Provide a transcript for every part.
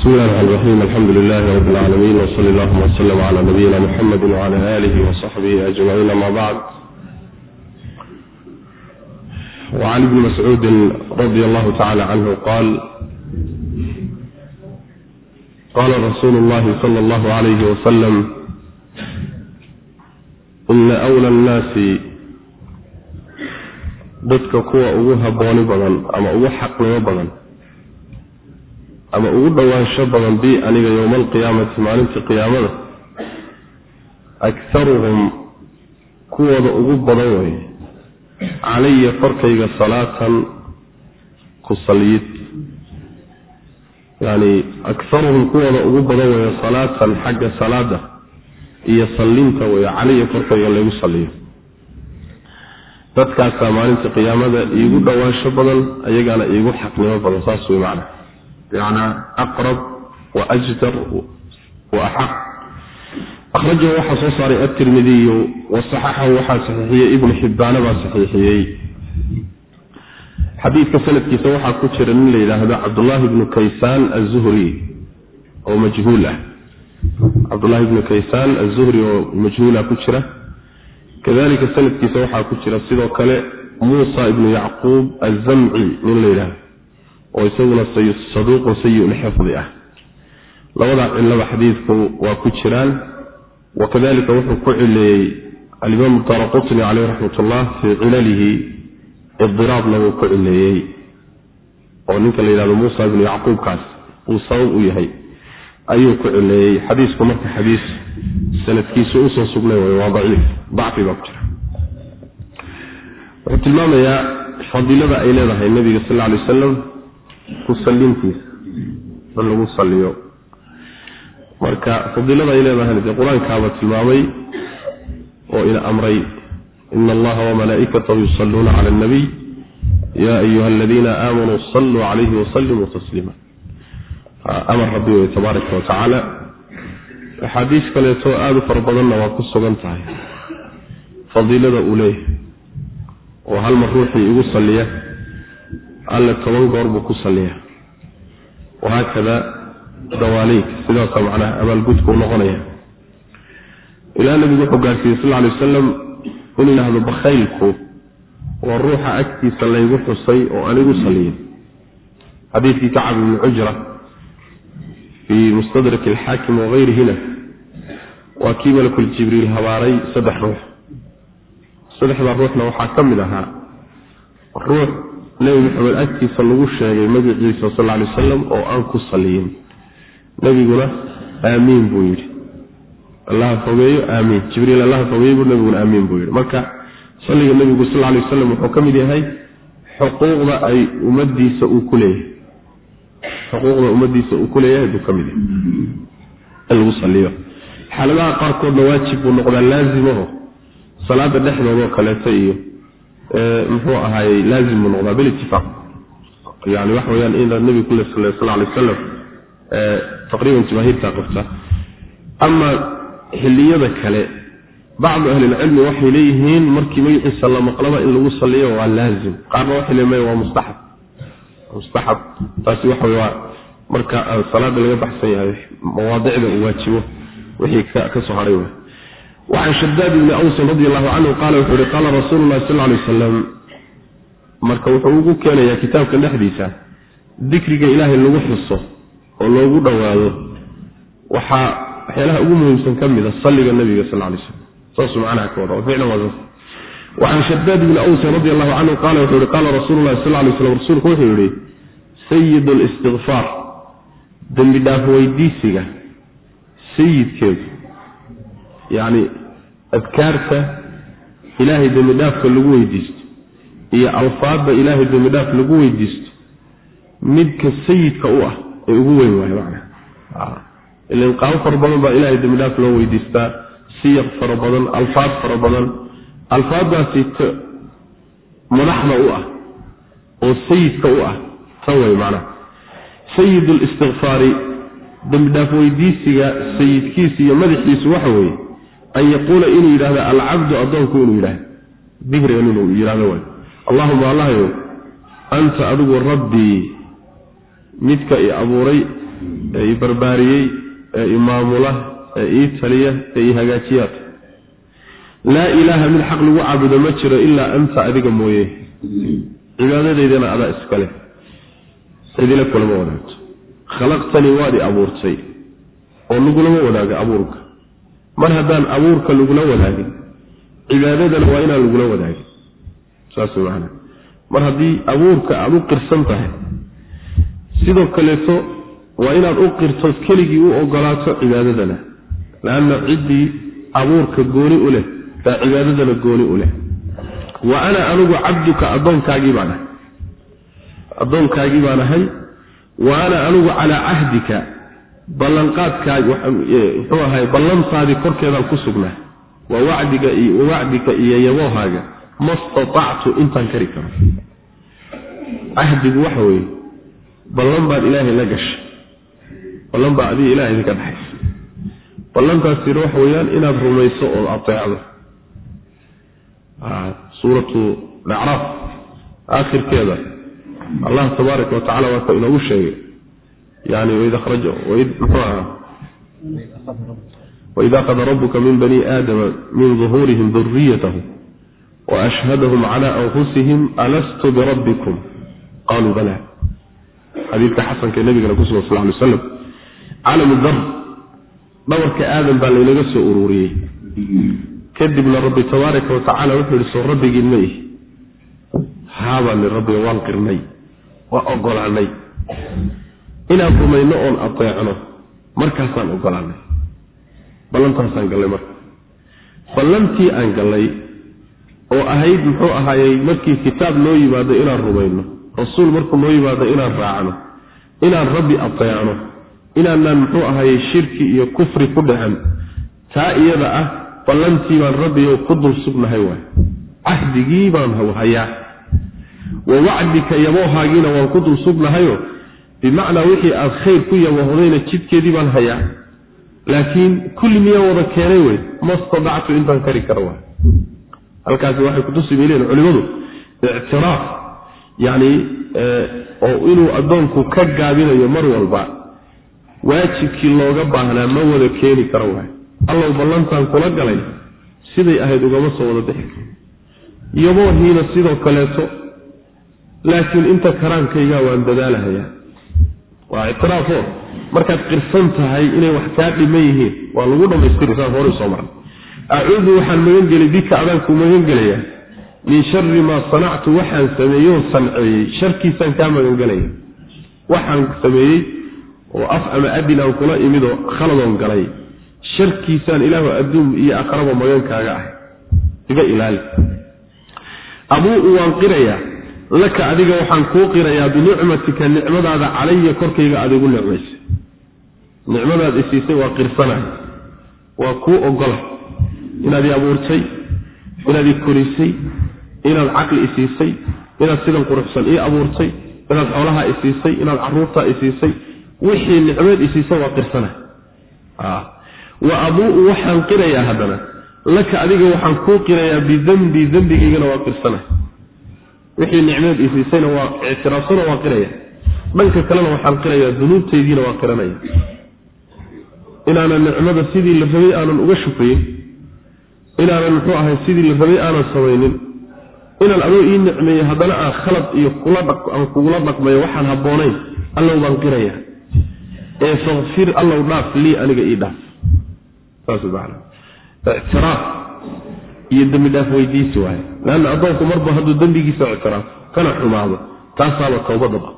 bismi illahi raxmaan raxiim alxamdu lilahi rabi lcaalamiin wsali allahuma wslm cala nabiyina muxamedi wcala alihi wasaxbihi ajmaciin ama bacd wacan ibni mascuudi radi allahu tacala canhu qaal qala rasuulu llahi sala allahu alayhi wasalam ina wla annaasi dadka kuwa ugu habooni badan ama ugu xaqnimo badan ama ugu dhowaansho badan bi aniga yowma alqiyaamati maalintii qiyaamada akharuhum kuwooda ugu badan wey calaya korkayga salaatan ku saliyid yani akharuhum kuwooda ugu badan weeye salaatan xagga salaada iyo sallinta weeye calaya korkayga lagu saliyo dadkaasaa maalintii qiyaamada iigu dhowaansho badan ayagaana iigu xaqnimo badan saas wey macna bimacnaa aqrab wa ajdar wa axaq. Akhrajahu waxaa soo saaray atirmidiyu wa saxaxahu waxaa saxiixiyey ibnu xibbaana baa saxiixiyey. Xadiidka sanadkiisa waxaa ku jira nin la yidhaahdo cabdullaahi ibnu kaysaan azuhri oo majhuul ah. Cabdullaahi ibnu kaysaan azuhri oo majhuula ku jira. Kadalika sanadkiisa waxaa ku jira sidoo kale muusa ibnu yacquub azamci nin la yidhaahdo oo isaguna saduuqun sayi-ulxifdi ah. Labadaa cilaba xadiidku waa ku jiraan. Wa kadalika wuxuu ku cileeyey alimaam daara qutni caleyh raxmat ullah fii cilalihi idiraabna wuu ku cileeyey oo ninka la yidhahdo muusa ibnu yacquubkaas uu sabab u yahay ayuu ku cileeyey. Xadiisku marka xadiis sanadkiisu u soo sugnay way waa daciif dacfi baa ku jira. Wuxuu tilmaamayaa fadiilada ay leedahay nabiga sal lla alay wasalam ku sallintiisa in lagu saliyo marka fadiilada ay leedahayna dee qur'aankaaba tilmaamay oo ina amray ina allaha wamalaa'ikatahu yusalluuna cala alnabiy ya ayuha aladiina aamanuu saluu calayhi wasalimuu tasliima. Amar rabbi wey tabaaraka wa axaadiis kaleeto aada u fara badanna waa ku sugan tahay. Fadiilada uu leeyahay oo hal mar ruuxii igu saliya alle toban goor buu ku saliyaa wahaakada dawaaleyk sidaasa macnaha abaalgudkuu noqonaya ilaa nabigu wuxuu gaarsiiyey sal alay wasalam inuu yidhaahdo bakhaylku waa ruuxa agtiisa laygu xusay oo anigu saliyay xadiidkii kacab ibni cujra fii mustadrak alxaakim wahayrihina waa kii malakul jibriil habaaray saddex ruux. Saddexda ruuxna waxaa ka mid ahaa ruux nebi maxamed agtiisa lagu sheegay magiciisa sal alay wasalam oo aan ku saliyin. Nebiguna aamiin buu yidhi. Allaha fogeeyo aamiin. Jibriil allaha fogeeyo buu nebiguna aamiin buu yidhi. Marka salliga nebigu sal alay wasalam wuxuu ka mid yahay xuquuqda ay ummadiisa uu ku leeyahay. Xuquuqda ummadiisa uu ku leeyahay buu ka mid yahay. In lagu saliyo. Xaaladaha qaarkoodna waajib buu noqdaa laazimaho salaada dhexdoodoo kaleeto iyo muxuu ahaayey laazim buu noqdaa bilitifaaq yani waxa weyaan in nebiga ku sal sal alay wasalam taqriiban jamaahiirtaa qabta. Ama xilliyada kale bacdu ahlilcilmi waxay leeyihiin markii magaciisa la maqlaba in lagu saliyo waa laazim. Qaarna waxay le waa mustaxab. Mustaxab. Taasi waxa waa marka salaada laga baxsan yahay mawaadicda uu waajibo wixii ka soo haray wacan shadaad ibni awsin radi allahu canhu qaala wuxuu yihi qaala rasuulu llahi sal alay wasalam marka wuxuu ugu keenayaa kitaabkan dhexdiisa dikriga ilaahay lagu xuso oo loogu dhowaado waxaa waxyaalaha ugu muhiimsan ka mida salliga nabiga sal lay slam saasuu macnaha ka wada ficlan waa saas shadaad ibni awsin radi allahu canhu qaala wuxuu yihi qaala rasuulu llahi sal lay slam rasuulku wuxuu yihi sayid listikfaar dembi dhaaf weydiisiga sayidkeedu yacni adkaarta ilaahay dembi dhaafka lagu weydiisto iyo alfaadda ilaahay dembi dhaaf lagu weydiisto midka sayidka u ah ee ugu weyn waayo macnaha. Ilan qaabo fara badan baa ilaahay dembi dhaaf loo weydiistaa siyaq fara badan alfaad fara badan. Alfaaddaasi t madaxda u ah oo sayidka u ah tan way macnaha. Sayid listikfaari dembi dhaaf weydiisiga sayidkiisa iyo madaxiisu waxa weeye an yaquula inuu yidhahdo alcabdu addoonku inuu yidhahdo dikrigan inuu yidhahdo waay. Allahuma allahayow anta adigu rabbii midka i abuuray ee i barbaariyey ee i maamula ee ii taliya ee i hagaajiyaad laa ilaaha mid xaq lagu caabudo ma jiro ilaa anta adiga mooye. Cibaadadaydana adaa iskale cidila kulama wadaagto. Khalaqtanii waad i abuurtay oo lagulama wadaago abuurka mar haddaan abuurka lagula wadaagin cibaadadana waa inaan lagula wadaagin. Saas maana mar haddii abuurka aada u qirsan tahay sidoo kaleeto waa inaad u qirtood keligii u ogolaato cibaadadana laanna ciddii abuurka gooni u leh baa cibaadadana gooni u leh. Wa ana anigu cabduka addoonkaagii baan ahay. Addoonkaagii baan ahay. Wa ana anigu calaa cahdika ballanqaadkaagi muxuu ahay ballantaadii korkeedaan ku sugnaa. Wa wacdiga wa wacdika iyo yaboohaaga ma statactu intaan kari karo. Cahdigu waxa weeye ballan baad ilaahay la gashay. Ballan baa adiga ilahay idinka dhexaysa ballantaasina waxa weeyaan inaad rumayso ood ateecdo suuratu lacraaf aakhirkeeda. Allah tabaaraka wa tacala waa ka inoogu sheegay yani waid akhraja waid muxuu ahaa waid akhada rabuka min bani aadama min duhuurihim duriyatahum waashhadahum cala anfusihim alastu birabbikum qaluu bala xadiidka xasanka nabigana ku sugan sal ly slam calamu dar dhabarka aadam baa laynaga soo ururiyey kadibna rabbi tabaaraka wa tacala wuxuu soo rabbigiin ma ihi haabaan rabbiga waan qirnay waa ogolaanay inaan rumayno oon adeecno markaasaan ogolaanay ballantaasaan gallay marka. Ballantii aan gallay oo ahayd muxuu ahaayey markii kitaab noo yimaado inaan rumayno rasuul markuu noo yimaado inaan raacno inaan rabbi adeecno inaanaan muxuu ahaayey shirki iyo kufri ku dhicin taa iyada ah ballantii baan rabbigo ku dul sugnahay waay. Cahdigii baan hayaa. Wa wacdika yaboohaagiina waan ku dul sugnahayo bimacnaa wixii aad khayr ku yabohdayna jidkeedii baan hayaa. Laakiin kulli miyaa wada keenay wey ma stadactu intaan kari kara waay. Halkaasi waxay kutusi bay leeyihiin culimadu ictiraaf yacni oo inuu addoonku ka gaabinayo mar walba waajibkii looga baahnaa ma wada keeni karo waay. Allow ballantaan kula galay siday ahayd ugama soo wada bixi yaboohiina sidoo kaleeto laakiin inta karaankaygaa waan dadaalahayaa waa ictiraafo markaad qirsan tahay inay wax kaa dhiman yihiin waa lagu dhammaystiri saan horay soo maran acuudu waxaan magan gelay bika adaanku magan gelayaa min shari maa sanactu waxaan sameeyoon sanceeyey sharkiisaan kaa magan gelaya waxaan sameeyey oo af ama adin aan kula imid oo khaladoon galay. Sharkiisaan ilaahu adduun iyo aqraba magankaaga ahay iga ilaali. Abuu waan qirayaa laka adiga waxaan kuu qirayaa binicmatika nicmadaada calaya korkayga aad igu nicmaysay nicmadaad isiisay waa qirsanahay. Waa kuu ogola. Inaad i abuurtay inaad i korisay inaad caqli isiisay inaad sidan quruxsan ii abuurtay inaad xoolaha isiisay inaad caruurtaa isiisay wixii nicmeed isiisa waa qirsanahay. Wa abuu waxaan qirayaa haddana. Laka adiga waxaan kuu qirayaa bidembi dembigaygana waa qirsanahay wixii nicmeed isiisayna waa ictiraafsana waa qiraya. Dhanka kalena waxaan qirayaa dunuubtaydiina waa qiranaya. Inaanan nicmada sidii la rabay aanan uga shukriyin inaanan muxuu ahay sidii la rabay aanan samaynin inaan adoo ii nicmeeyey haddana aan khalad iyo kula aan kugula dhaqmayo waxaan habboonayn allow baan qiraya. Ee fakfir allow dhaaf lii aniga ii dhaaf. Saas maana ictiraaf iyo dembi dhaaf weydiisi waaye. Leanna addoonku marba hadduu dembigiisa ictiraaf kana xumaado. Taasaaba towbadaba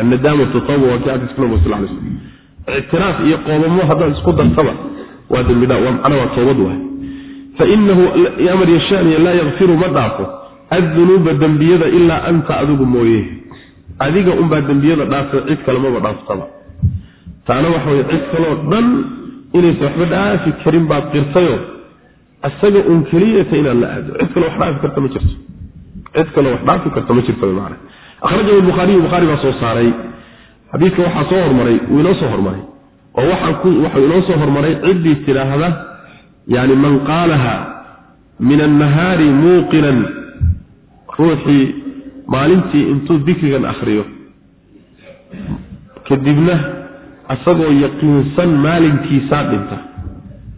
annadaamatu tawba waa kii xadiiska nabiga sal lay slam ictiraaf iyo qoobamo haddaad isku dartaba waa dembi dhaaf waa macna waa towbad waaye. Fainahu amar yashaaniya laa yakfiru ma dhaafo. Addunuuba dembiyada ilaa anta adigu mooye. Adiga unbaa dembiyada dhaafo cid kale maba dhaaftaba. Taana waxa weye cid kaloo dhan inaysan waxba dhaafi karin baad qirtayo isaga un keliyata inaad la aado. Cid kale wax dhaafi karta ma jirto. Cid kale wax dhaafi karta ma jirto man akhrajahu bukhaariyu bukhaari baa soo saaray. Xadiidka waxaa soo hormaray wuu inoo soo hormaray. Oo waxau inoo soo hormaray ciddii tidhaahda yani man qaalaha min annahaari muuqinan ruuxii maalintii intuu dikrigan akhriyo. Kadibna asagoo yaqiinsan maalinkiisaa dhinta.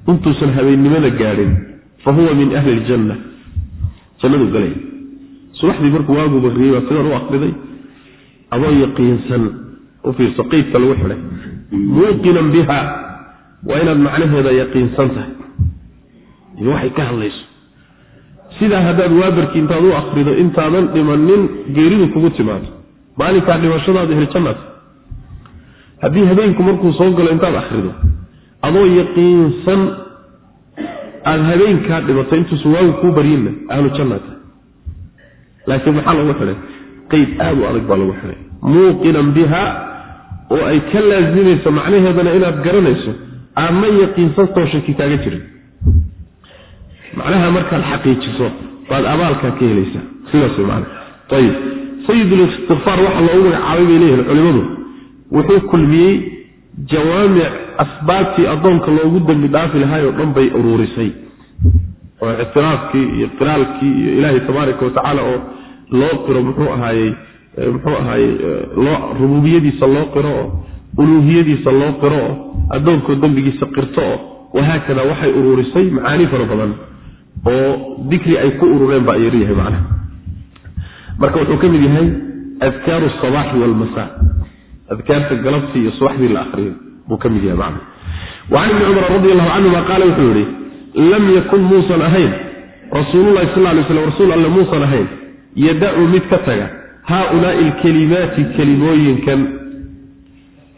Intuusan habeennimada gaadhin fa huwa min ahli ljanna jannadu galay subaxdii markuu waagu barriyey baa sidan u akriday adoo yaqiinsan u fiirso qeydka lagu xidhay muuqinan biha waa inaad macnaheeda yaqiinsan tahay iyo waxay ka hadlayso sidaa haddaad waabarki intaad u akrido intaadan dhimanin geeridu kugu timaado maalinkaa dhimashadaada hirjannaad haddii habeenku markuu soo galo intaad akrido adoo yaqiinsan aada habeenkaa dhimatay intuusan waagu kuu baryinna ahlu jannaad laakiin maxaa lagu xidhay qeyd aada u adag baa lagu xidhay muuqinan biha oo ay ka laasimayso macnaheedana inaad garanayso aadma yaqiinsantoo shaki kaaga jirin. Macnaha markaad xaqiijiso baad abaalkaa ka helaysaa. Sidaas macana ayib sayidulistikfaar waxa loogu magacaabay bay leeyihiin culimadu. Wuxuu kulmiyey jawaamic asbaabtii addoonka loogu dembi dhaafi lahaay oo dhan bay uruurisay. Oo ictiraafkii iyo qiraalkii iyo ilaahay tabaaraka watacaala oo loo qiro muxuu ahaayey muxuu ahaayey loo rububiyadiisa loo qiro oo uluuhiyadiisa loo qiro oo addoonkoo dembigiisa qirto oo wahaakada waxay uruurisay macaani fara badan oo dikri ay ku urureen baa ayar yahay macnaha. Marka wuxuu ka mid yahay adkaaru asabaaxi waalmasaa adkaarta galabtii iyo subaxdii la akriyo buu ka mid yahay macna wa can ibni cumar radi allahu canhuma qaala wuxuu yihi lam yakun muusan ahayn rasuululahi sal lay slam rasuul alle muusan ahayn yadacu mid ka taga haaulaai alkelimaati kelimooyinkan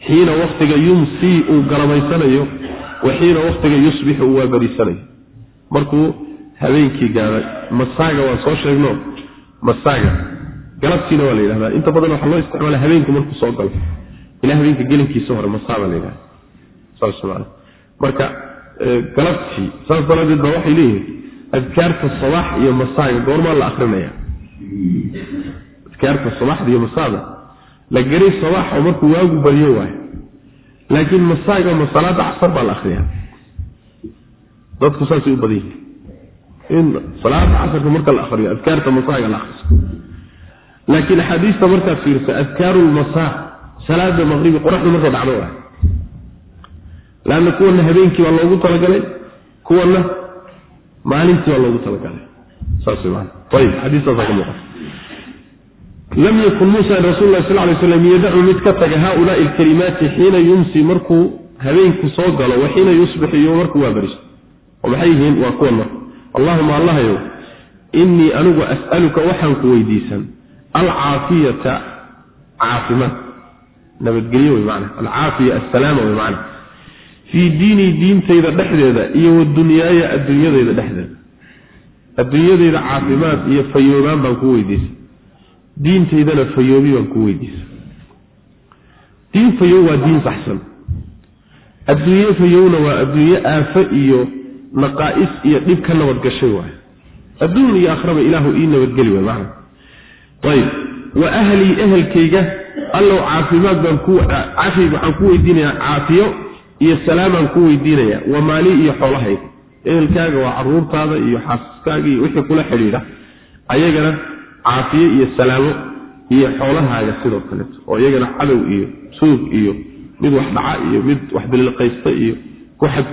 xiina waktiga yumsii uu galabaysanayo wa xiina waktiga yusbixu uu waabariisanayo markuu habeenkii gaaday masaaga waan soo sheegno masaaga galabtiina waa la yidhahdaa. Inta badan waxaa loo isticmaala habeenku markuu soo galo ilaa habeenka gelinkiisa hore masaa baa la yidhahda marka galabtii saas daraadeed baa waxay leeyihiin adkaarta sabaax iyo masaaga goormaa la akrinaya. Adkaarta sabaxda iyo masaada la garay sabaax oo markuu waagu baryo waayo. Laakiin masaaga ma salaada casar baa la akriyaa. Dadku saasay u badan in salaada casarka marka la akriyo adkaarta masaaga la akriso. Laakiin axaadiista markaad fiirso adkaaru salaada maqribi qoraxdu markay dhacdo ah laanna kuwana habeenkii baa loogu talagalay kuwana maalintii baa loogu talagalay. Saas man ayib xadiistaasaa ka muuqata. Lam yakun muusa rasul lah sal lay slam yadacu mid ka taga haulaai alkalimaati xiina yumsi markuu habeenku soo galo wa xiina yusbixu iyo markuu waa bariso oo maxay yihiin? Waa kuwan marka. Allahuma allahayow innii anigu as'aluka waxaan ku weydiisan alcaafiyata caafimaad nabadgelyo wey mana alcaafiya assalaama wey macana fii diinii diintayda dhexdeeda iyo wa dunyaaya adduunyadayda dhexdeeda. Adduunyadayda caafimaad iyo fayoobaan baan ku weydiisay diintaydana fayoobi baan ku weydiisay diin fayow waa diin saxsan adduunye fayowna waa adduunye aafo iyo naqaa'is iyo dhib ka nabadgashay waay adduun iyo akhraba ilaahu ii nabadgeli waay macana ayb wa ahlii ehelkayga allow caafimaad baan ku cafi waxaan ku weydiinayaa caafiyo iyo salaamaan ku weydiinayaa wa maalii iyo xoolahayga ehelkaaga waa caruurtaada iyo xaasaskaaga iyo wixii kula xidhiidha. Ayagana caafiyo iyo salaamo iyo xoolahaaga sidoo kaleeto oo iyagana cadow iyo suug iyo mid wax dhaca iyo mid wax bililqaysta iyo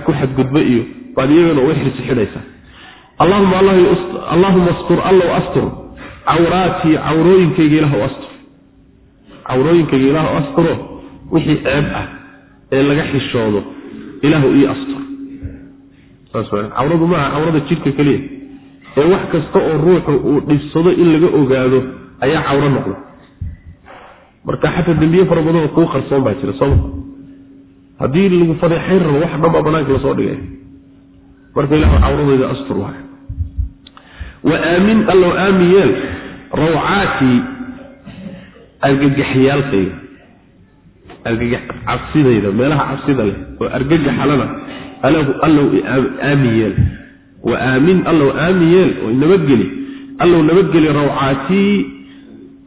ku xadgudba iyo baad iyagana uga xirsi xidhaysaa allahuma allaahuma astur allow astur. Cawraatii cawrooyinkayga ilaah astur cawrooyinkayga ilaah asturo wixii ceeb ah ee laga xishoodo ilaahu ii astur. Cawradu maaha cawrada jidhka keliya ee wax kasta oo ruuxu uu dhibsado in laga ogaado ayaa cawro noqda. Marka xataa dembiye fara badanoo kuu qarsoon baa jira sooma haddii lagu fadeexayn rabo wax dhan baa banaanka la soo dhigay. Marka ilahu cawradayda astur waay. Wa aamin allow aamin rawcaatii argagaxyaalkayga argagax cabsidayda meelaha cabsida leh oo argagaxalana allow aamin yeel wa aamin allow aamin yeel oo nabadgeli allow nabadgeli rawcaatii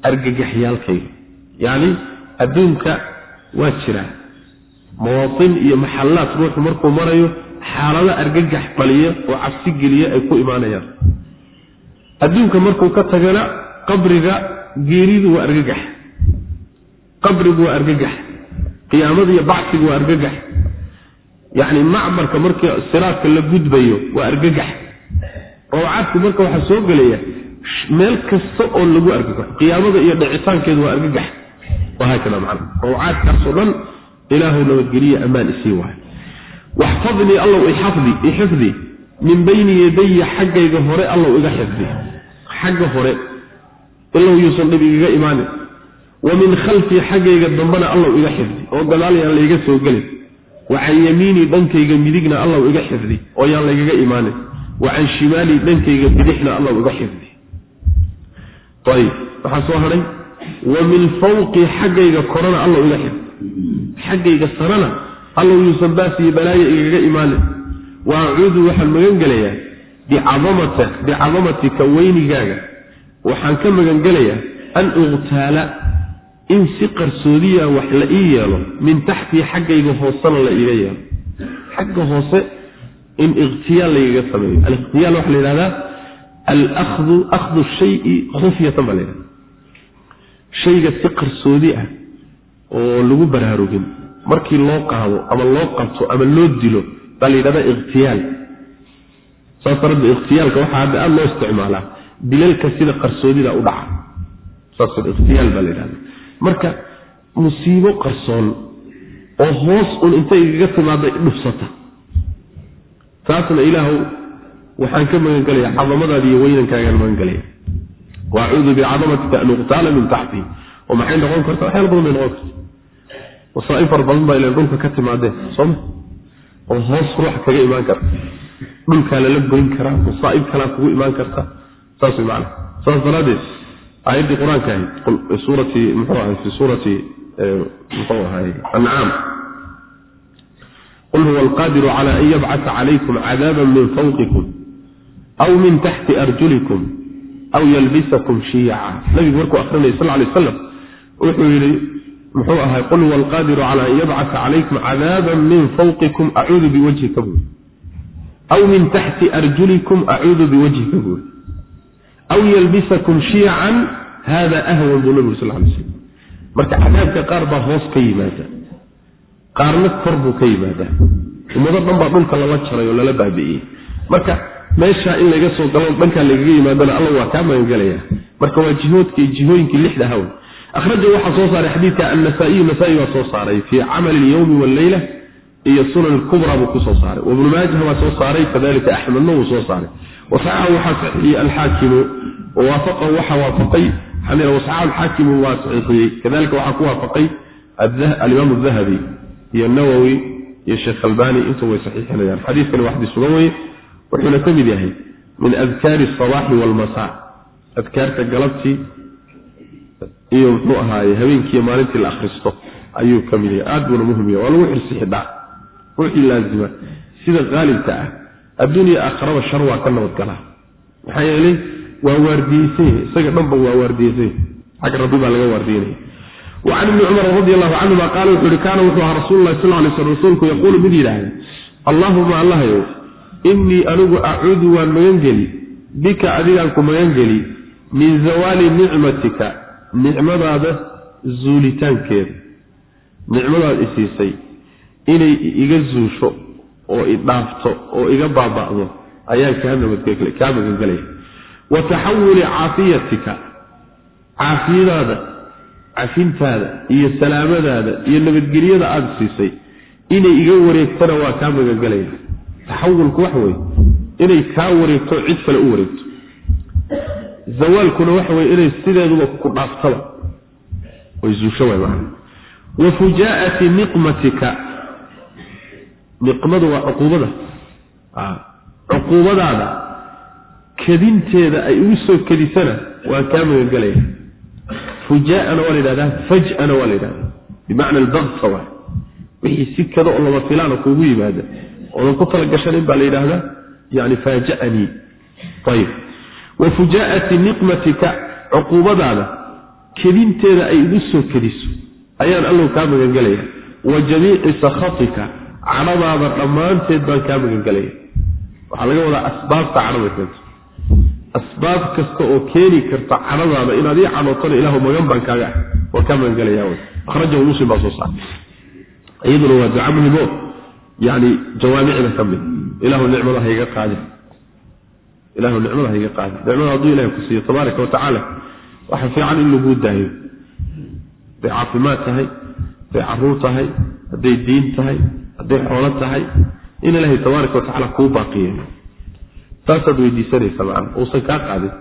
argagaxyaalkayga. Yacni adduunka waa jiraa mawaatin iyo maxallaad ruuxu markuu marayo xaalado argagax dhaliya oo cabsi geliya ay ku imaanayaan. Adduunka markuu ka tagana qabriga geeridu waa argagax qabrigu waa argagax qiyaamada iyo bacsiga waa argagax yacni macbarka markii siraadka la gudbayo waa argagax rawcaadku marka waxaa soo gelaya meel kasta oo lagu argagaxo qiyaamada iyo dhicitaankeedu waa argagax wahaakada macna rawcaadkaasoo dhan ilaahu nabadgeliya ammaan isii waayo waxfadnii allow ixafdi ixifdi min bayni yadaya xaggayga hore allow iga xifdi. Xagga hore ilow yuusan dhib igaga imaanin wa min khalfii xaggayga dambena allow iga xifdi oo gadaal yaan layga soo gelin. Wa can yamiinii dhankayga midigna allow iga xifdi oo yaan laygaga imaanin. Wa can shimaalii dhankayga bidixna allow iga xifdi. Ayib waxaa soo hadhay wa min fawqii xaggayga korana allow iga xifdi. Xaggayga sarana allow yuusan baas iyo balaayo igaga imaanin. Wa acuudu waxaan magan gelayaa bicadamata bicadamatika weynigaaga. Waxaan ka magan gelayaa an uqtaala in si qarsoodiya wax la ii yeelo min taxtii xaggayga hoosena la iiga yeelo. Xagga hoose in ikhtiyaal laygaga sameeyo. Alikhtiyaal waxaa la yidhahdaa alahdu akhdu shayi khufyatan baa la yidhahda shayga si qarsoodi ah oo lagu baraarugin markii loo qaado ama loo qabto ama loo dilo baa la yidhahdaa ikhtiyaal. Saas darada ikhtiyaalka waxaa hadda aada loo isticmaalaa dilalka sida qarsoodida u dhaca. Saas ikhtiyaal baa la yidhahda marka musiibo qarsoon oo hoos un intay igaga timaada dhufsata. Taasna ilaahu waxaan ka magan gelaya cadamadaada iyo weynankaagaan magan gelaya waacuudu bicadamatika an uqtaala min taxti. Oo maxay noqon karta? Waxyaala badan bay noqon karta. Wasaaib fara badan baa ila dhulka ka timaadeen sooma oo hoos ruuxa kaga imaan karta dhulkaa lala goyn karaa masaaib kalaa kugu imaan karta. Saas way saas daraaddeed aayaddii qur'aanka ahayd suurati muxuu ahay fi suurati muxuu ahay ancaam qul huwa alqaadiru cala an yabcata calaykum cadaaban min fawqikum aw min taxti arjulikum aw yalbisakum shiyaca nabigu markuu akrinaya sal lay aslam wuxuu yidhi muxuu ahay qul huwa alqaadiru cala an yabcata calaykum cadaaban min fawqikum acuudu biwajhika buuri. Aw min taxti arjulikum acuudu biwajhika buuri. Aw yalbisakum shiyacan hada ahwan buu nabigu sal lay slam marka cadaabka qaar baa hoos ka yimaada qaarna kor buu ka yimaadaa ummado dhan baa dhulka lala jaray oo lala baabi'iyey marka meeshaa in laga soo galo dhankaa lagaga yimaadana alla waa kaa magangelaya marka waa jihoodkii jihooyinkii lixda hawn akhraja waxaa soo saaray xadiidka annasaa'iyu nasaa-i baa soo saaray fii camali ilyowmi walleyla iyo sunan kubra buu ku soo saaray wabnu maajah waa soo saaray kadalika axmedna wuu soo saaray wasaxaxa waxaa saxiixiyey alxaakimu wawaafaqahu waxaa waafaqay alxaakimu waa saxiixiyey. Kadalika waxaa ku waafaqay alimaam dahabi iyo nawowi iyo sheekh albani intu way saxiixinayaan. Xadiidkani waa xadiis sugan weye wuxuuna ka mid yahay min adkaari asabaaxi waalmasaa adkaarta galabtii iyo muxuu ahaaye habeenkiiyo maalintii la akhristo ayuu ka mid yahay. Aad buuna muhiim yahay waa lagu xirsi xidhaa ruuxii laazima. Sida qaalibka ah waa waardiyeysany isaga dhanba waa waardiyeysany xagga rabbi baa laga waardiyenaya wacan ibni cumar radi allahu canhuma qaala wuxuu ihi kaana wuxuu ahaa rasuulu lahi sal lay sl rasuulku yaquulu mid yidhaahda allaahuma allahayow innii anigu acuudu waan magangeli bika adigaan ku magangeli min zawaali nicmatika nicmadaada zuulitaankeeda nicmadaad isiisay inay iga zuusho oo idhaafto oo iga baaba'do ayaan kaa nabadkaa magangelaya wa taxawuli caafiyatika caafiyadaada cafintaada iyo salaamadaada iyo nabadgelyada aada siisay inay iga wareegtana waa kaa magangelaya taxawulku waxa weye inay kaa wareegto cid kale u wareegto. Zawaalkuna waxa weye inay sideeduba ku dhaaftaba. Way zuusho way macana wa fujaa'ati niqmatika. Niqmadu waa cuquubada. Cuquubadaada kadinteeda ay igu soo kadisana waa kaa magangelaya fujaa'ana waa la yidhahdaa faj'ana waa la yidhahdaa bimacna albaqsa waay wixii si kada oo lama filaana kuugu yimaada oodan ku tala gashanin baa la yidhaahdaa yani faaja'anii. Ayib wa fujaa'ati niqmatika cuquubadaada kedinteeda ay igu soo kediso. Ayaan allow kaa magangelaya wa jamiici sakhatika cadhadaada dhammaanteed baan kaa magangelaya waxaa laga wadaa asbaabta cadhada keento asbaab kasta oo keeni karta cadhadaada inaad ii cadhootana ilaahu magan baan kaaga. Ah waa kaa magangelaya akhrajahu muslim baa soo saaray. Iyaduna waa duca muhimo jawaamicda ka mid. Ilahu nicmada hayga qaadin. Ilahu nicmada hayga qaadin. Nicmada hadduu ilahay ku siiyo tabaaraka wa tacaala waxa fiican in laguu daayo. Hadday caafimaad tahay hadday carruur tahay hadday diin tahay hadday xoolo tahay in ilaahay tabaaraka wa tacala kuu baaqiyeeyo taasaad weydiisanaysa macana uusan kaa qaadin.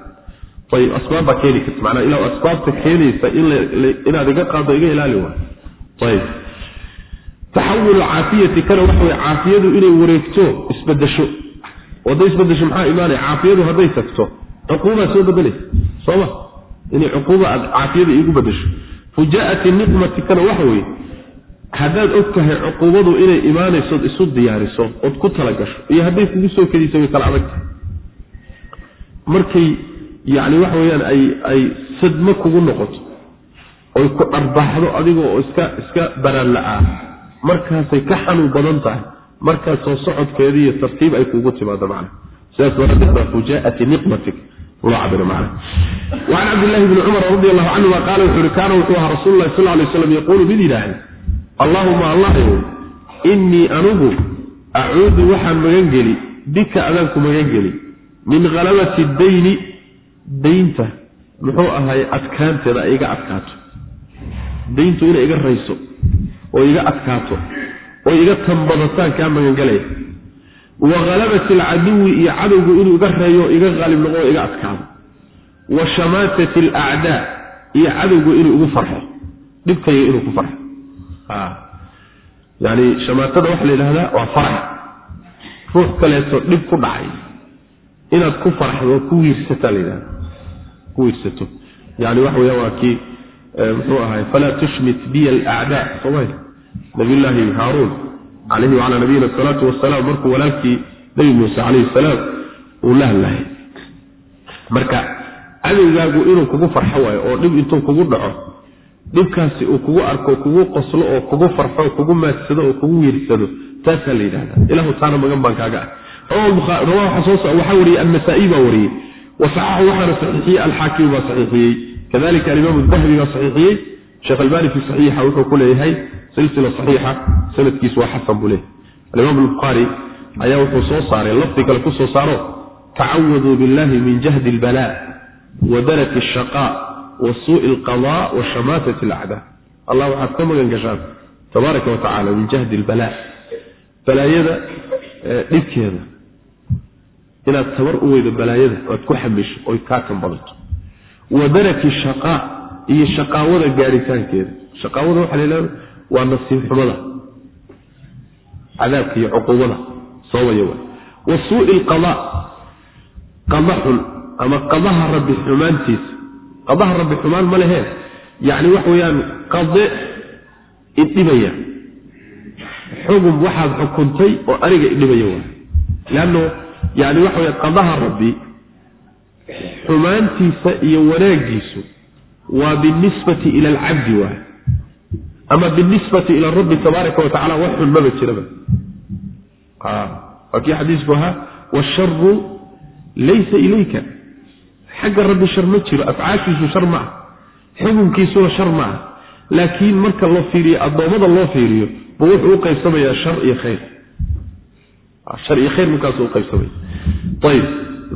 Ayib asbaab baa keeni karta. Manaa ila asbaabta keenaysa inaad iga qaado iga ilaali waay. Ayib taxawulu caafiyati kana waxa wey caafiyadu inay wareegto isbedesho hadday isbedesho maxaa imaanaya? Caafiyadu hadday tagto cuquubaa soo bedelaysa sooma inay cuquuba aad caafiyada iigu bedesho fujaati niqmati kana waxa weeye haddaad og tahay cuquubadu inay imaanaysood isu diyaariso ood ku talagasho iyo hadday kugu soo kediso way kala adagtahay markay yacni waxa weeyaan ay ay sadmo kugu noqoto oy ku dharbaaxdo adigoo oo iska iska baraan la-aa markaasay ka xanuun badan tahay markaas soo socodkeeda iyo tartiib ay kuugu timaado macna. Sidaas daraaddeed baa fujaa'ati niqmatik loo cabiro macna. Bni cumar radi allahu canhuma qaala wuxuu uhi kaana wuxuu ahaa rasuulu llahi sal lay slam yaquulu mid yidhaahda allaahuma allahayow innii anugu acuudu waxaan magan geli bika adaanku magan geli min khalabati dayni daynta muxuu ahaay adkaanteeda ay iga adkaato. Dayntu inay iga rayso oo iga adkaato oo iga tambadataan kaa magangelaya wa khalabati alcaduwi iyo cadowgu inuu iga reeyo iga qaalib noqo oo iga adkaado. Wa shamaatati alacdaa iyo cadowgu inuu igu farxo. Dhibkayga inuu ku farxo. Yani shamaatada waxaa la yidhahdaa waa farax ruux kaleeto dhib ku dhacay inaad ku farxdo ku wiirsataa la yidhahda ku wiirsato. Yani waxa weya waa kii muxuu ahay falaa tushmit biya alacdaa sooma nabiyullaahi haaruun calayhi wacalaa nabiyina asalaatu wasalaam markuu walaalkii nebi muuse calayhi salaam uu la hadlahay marka cadowgaagu inuu kugu farxo waayo oo dhib intuu kugu dhaco dhibkaasi uu kugu arko kugu qoslo oo kugu farxo kugu maadsado oo kugu wiirsado taasaa la yidhahdaa. Ilahu taana magan baan kaaga ah waxaa wariyey annasaa-i baa wariyey wasaxaxu waxaana saxiixiyey alxaakimu baa saxiixiyey kadalika alimaam dahabi baa saxiixiyey sheekh albani fi saxiixa wuxuu ku leeyahay silsila saxiixa sanadkiisu waa xasan buu leeyahy alimaam albukhaari ayaa wuxuu soo saaray lafdi kale ku soo saaro tacawaduu billahi min jahdi albala wa daraki ashaqa wa suu'i alqada wa shamaatat alacdaa. Allah waxaad ka magan gashaan tabaaraka wa tacala min jahdi albala balaayada dhibkeeda inaad tabar u weydo balaayada oad ku xamisho oy kaa tambadato wa daraki shaqaa iyo shaqaawada gaaritaankeeda. Shaqaawada waxaa la yidhahda waa nasiib xumada. Cadaabka iyo cuquubada sababaya wa wa suu'i alqadaa qada xun ama qadaha rabbi xumaantiisa. Qadaha rabbi xumaan ma lehee yacni waxa weeyaan qade idhibaya. Xugum waxaad xukuntay oo aniga idhibaya leanno yani waxa weya qadaha rabbi xumaantiisa iyo wanaaggiisu waa binisbati ila alcabdi waay ama binisbati ila rabbi tabaaraka wa tacala wax xun jiraba. Waa kii xadiisku ahaa washaru laysa ilayka. Xagga rabbi shar ma jiro afcaashiisu shar ma ah xukunkiisuna shar ma ah. Laakiin marka loo fiiriyo addoommada loo fiiriyo bu wuxuu u qaybsamayaa shar iyo khayr shar iyo khayr markaasuu uqaybsamaya ayib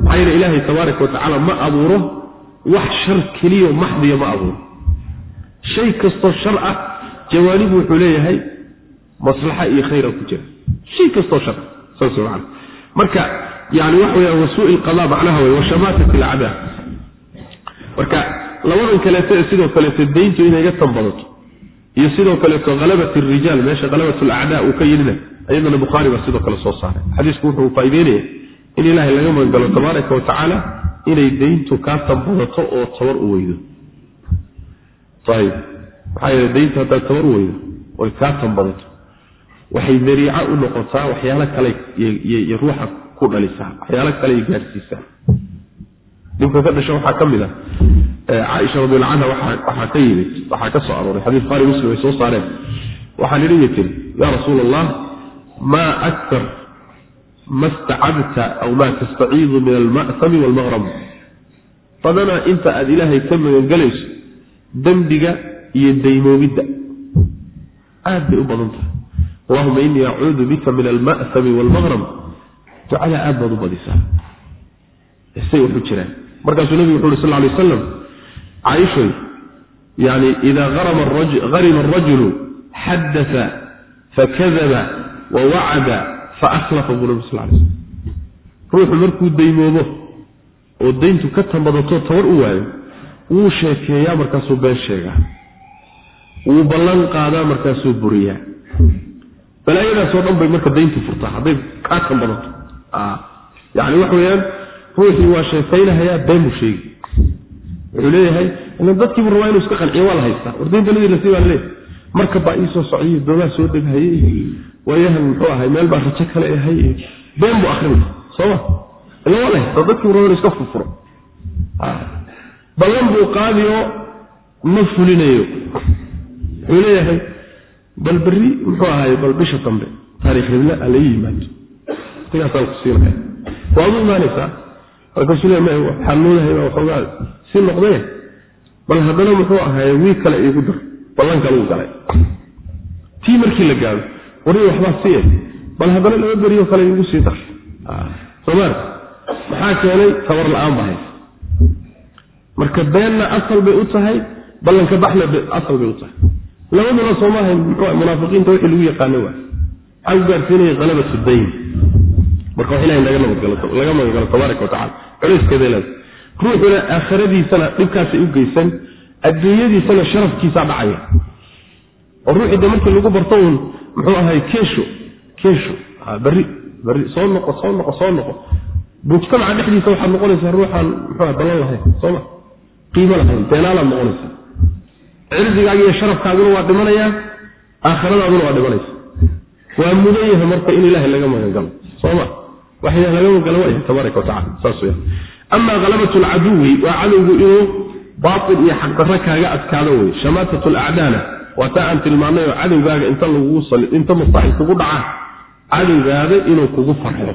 maxaa yeele ilaahay tabaaraka wa tacaala ma abuuro wax shar keliyo maxdiya ma abuuro. Shay kastoo shar ah jawaanib wuxuu leeyahay maslaxa iyo khayra ku jira. Shay kastoo shar saas maana marka yani waxa weya wasuui lqada macnaha wey washamaatat alcadaa marka labadan kaleeto ee sidoo kaleeto dayntu inay ga iyo sidoo kaleeto halabat rijaal meesha halabat lacdaa uu ka yidhina iyadana bukhaari baa sidoo kale soo saaray. Xadiisku wuxuu faa'ideynaya in ilaahay laga magangalo tabaaraka wa tacaala inay dayntu kaa tanbadato oo tabar u weydo. Ayib maxaa yeele dayntu haddaad tabar u weydo oy kaa tanbadato waxay dariica u noqotaa waxyaalo kale iyo ruuxa ku dhalisaa waxyaalo kale gaadhsiisaa dhibka ka dhasha waxaa ka mid ah caaisha radialla canha waxaa ka yimid waxaa ka soo arooray xadiis buhaari muslim ay soo saareen. Waxaa nidhihi tiri yaa rasuula allah maa aktar ma stacabta aw maa tastaciidu min alma'sami waalmaqrab badanaa inta aada ilaahay ka magangelayso dembiga iyo daymoobidda aad bay u badan tahay. Allahuma inii acuudu bika min alma'sami waalmaqrab ducada aad baad u badisaa. Say waxu jiraan markaasuu nebigu wuxu uhi sal lay wasalam caaishoy yani idaa harima arajulu xadaa fakadaba wawacada faakhlafa buu nabi sal lay slm ruuxu markuu daymoobo oo dayntu ka tambadato tabar u waayo wuu sheekeeyaa markaasuu been sheegaa. Wuu ballan qaadaa markaasuu buriyaa. Balaayadaasoo dhan bay marka dayntu furtaa hadday kaa tambadato. Yani waxa weyaan ruuxii waa sheekaynahayaa been buu sheegi wuxuu leeyahay ilan dadkiibu rabaa inuu iska qanciyo waa la haystaa. War dayntanadii la sii baa la leeyahay marka baa iisoo socdiyo doomaa soo deghaye waayahan muxuu ahay meel baa rajo kale ahay. Been buu akrinaya sooma. Ila waa la haystaa dadkiibu rabaa inuu iska furfuro. Ballan buu qaadiyo ma fulinayo. Wuxuu leeyahay bal berri muxuu ahay bal bisha dambe taarikh hibla ala yimaado watigaasaan ku siinaya waad u imaanaysaa baa waxoogaa si noqdee bal haddana muxuu ahaay wiig kale iigu dar ballan kaluu galay. Tii markii la gaado wari waxbaa siye bal haddana laba beriyo kale iigu sii dar somaal maxaa keenay tabar la'aan ba haysa marka beenna asal bay u tahay ballanka baxna asal bay u tahay. Labaduna soomaaha munaafiqiinta wixii lagu yaqaano waa. Maxaa ku gaarsiinaya halabatu dayn marka wax ilahay laga magangalo tabaaraka watacala culayskeeda leeda ruuxuna aakhiradiisana dhibkaasay u geysan adduunyadiisana sharafkiisaa dhacaya. Oo ruuxii de markii lagu barto uun muxuu ahay keesho keesho. Bari bari soo noqo soo noqo soo noqo. Mujtamaca dhexdiisa waxaad noqonaysaa ruuxaan muxuu ballan lahayn sooma qiimo lahayn beenaalaad noqonaysaa. Cirdigaaga iyo sharafkaaguna waa dhimanayaa aakhiradaaduna waa dhimanaysa. Waa mudan yahay marka in ilaahay laga magangalo sooma wa laga ogala wa tabaaraka wataala saama halabat lcaduwi waa cadowgu inuu baail iyo xaqdarro kaaga adkaado wey shamatat lacdaana waataa aan tilmaanay oo cadowgaaga inta masaxi kugu dhaca cadowgaada inuu kugu farxo.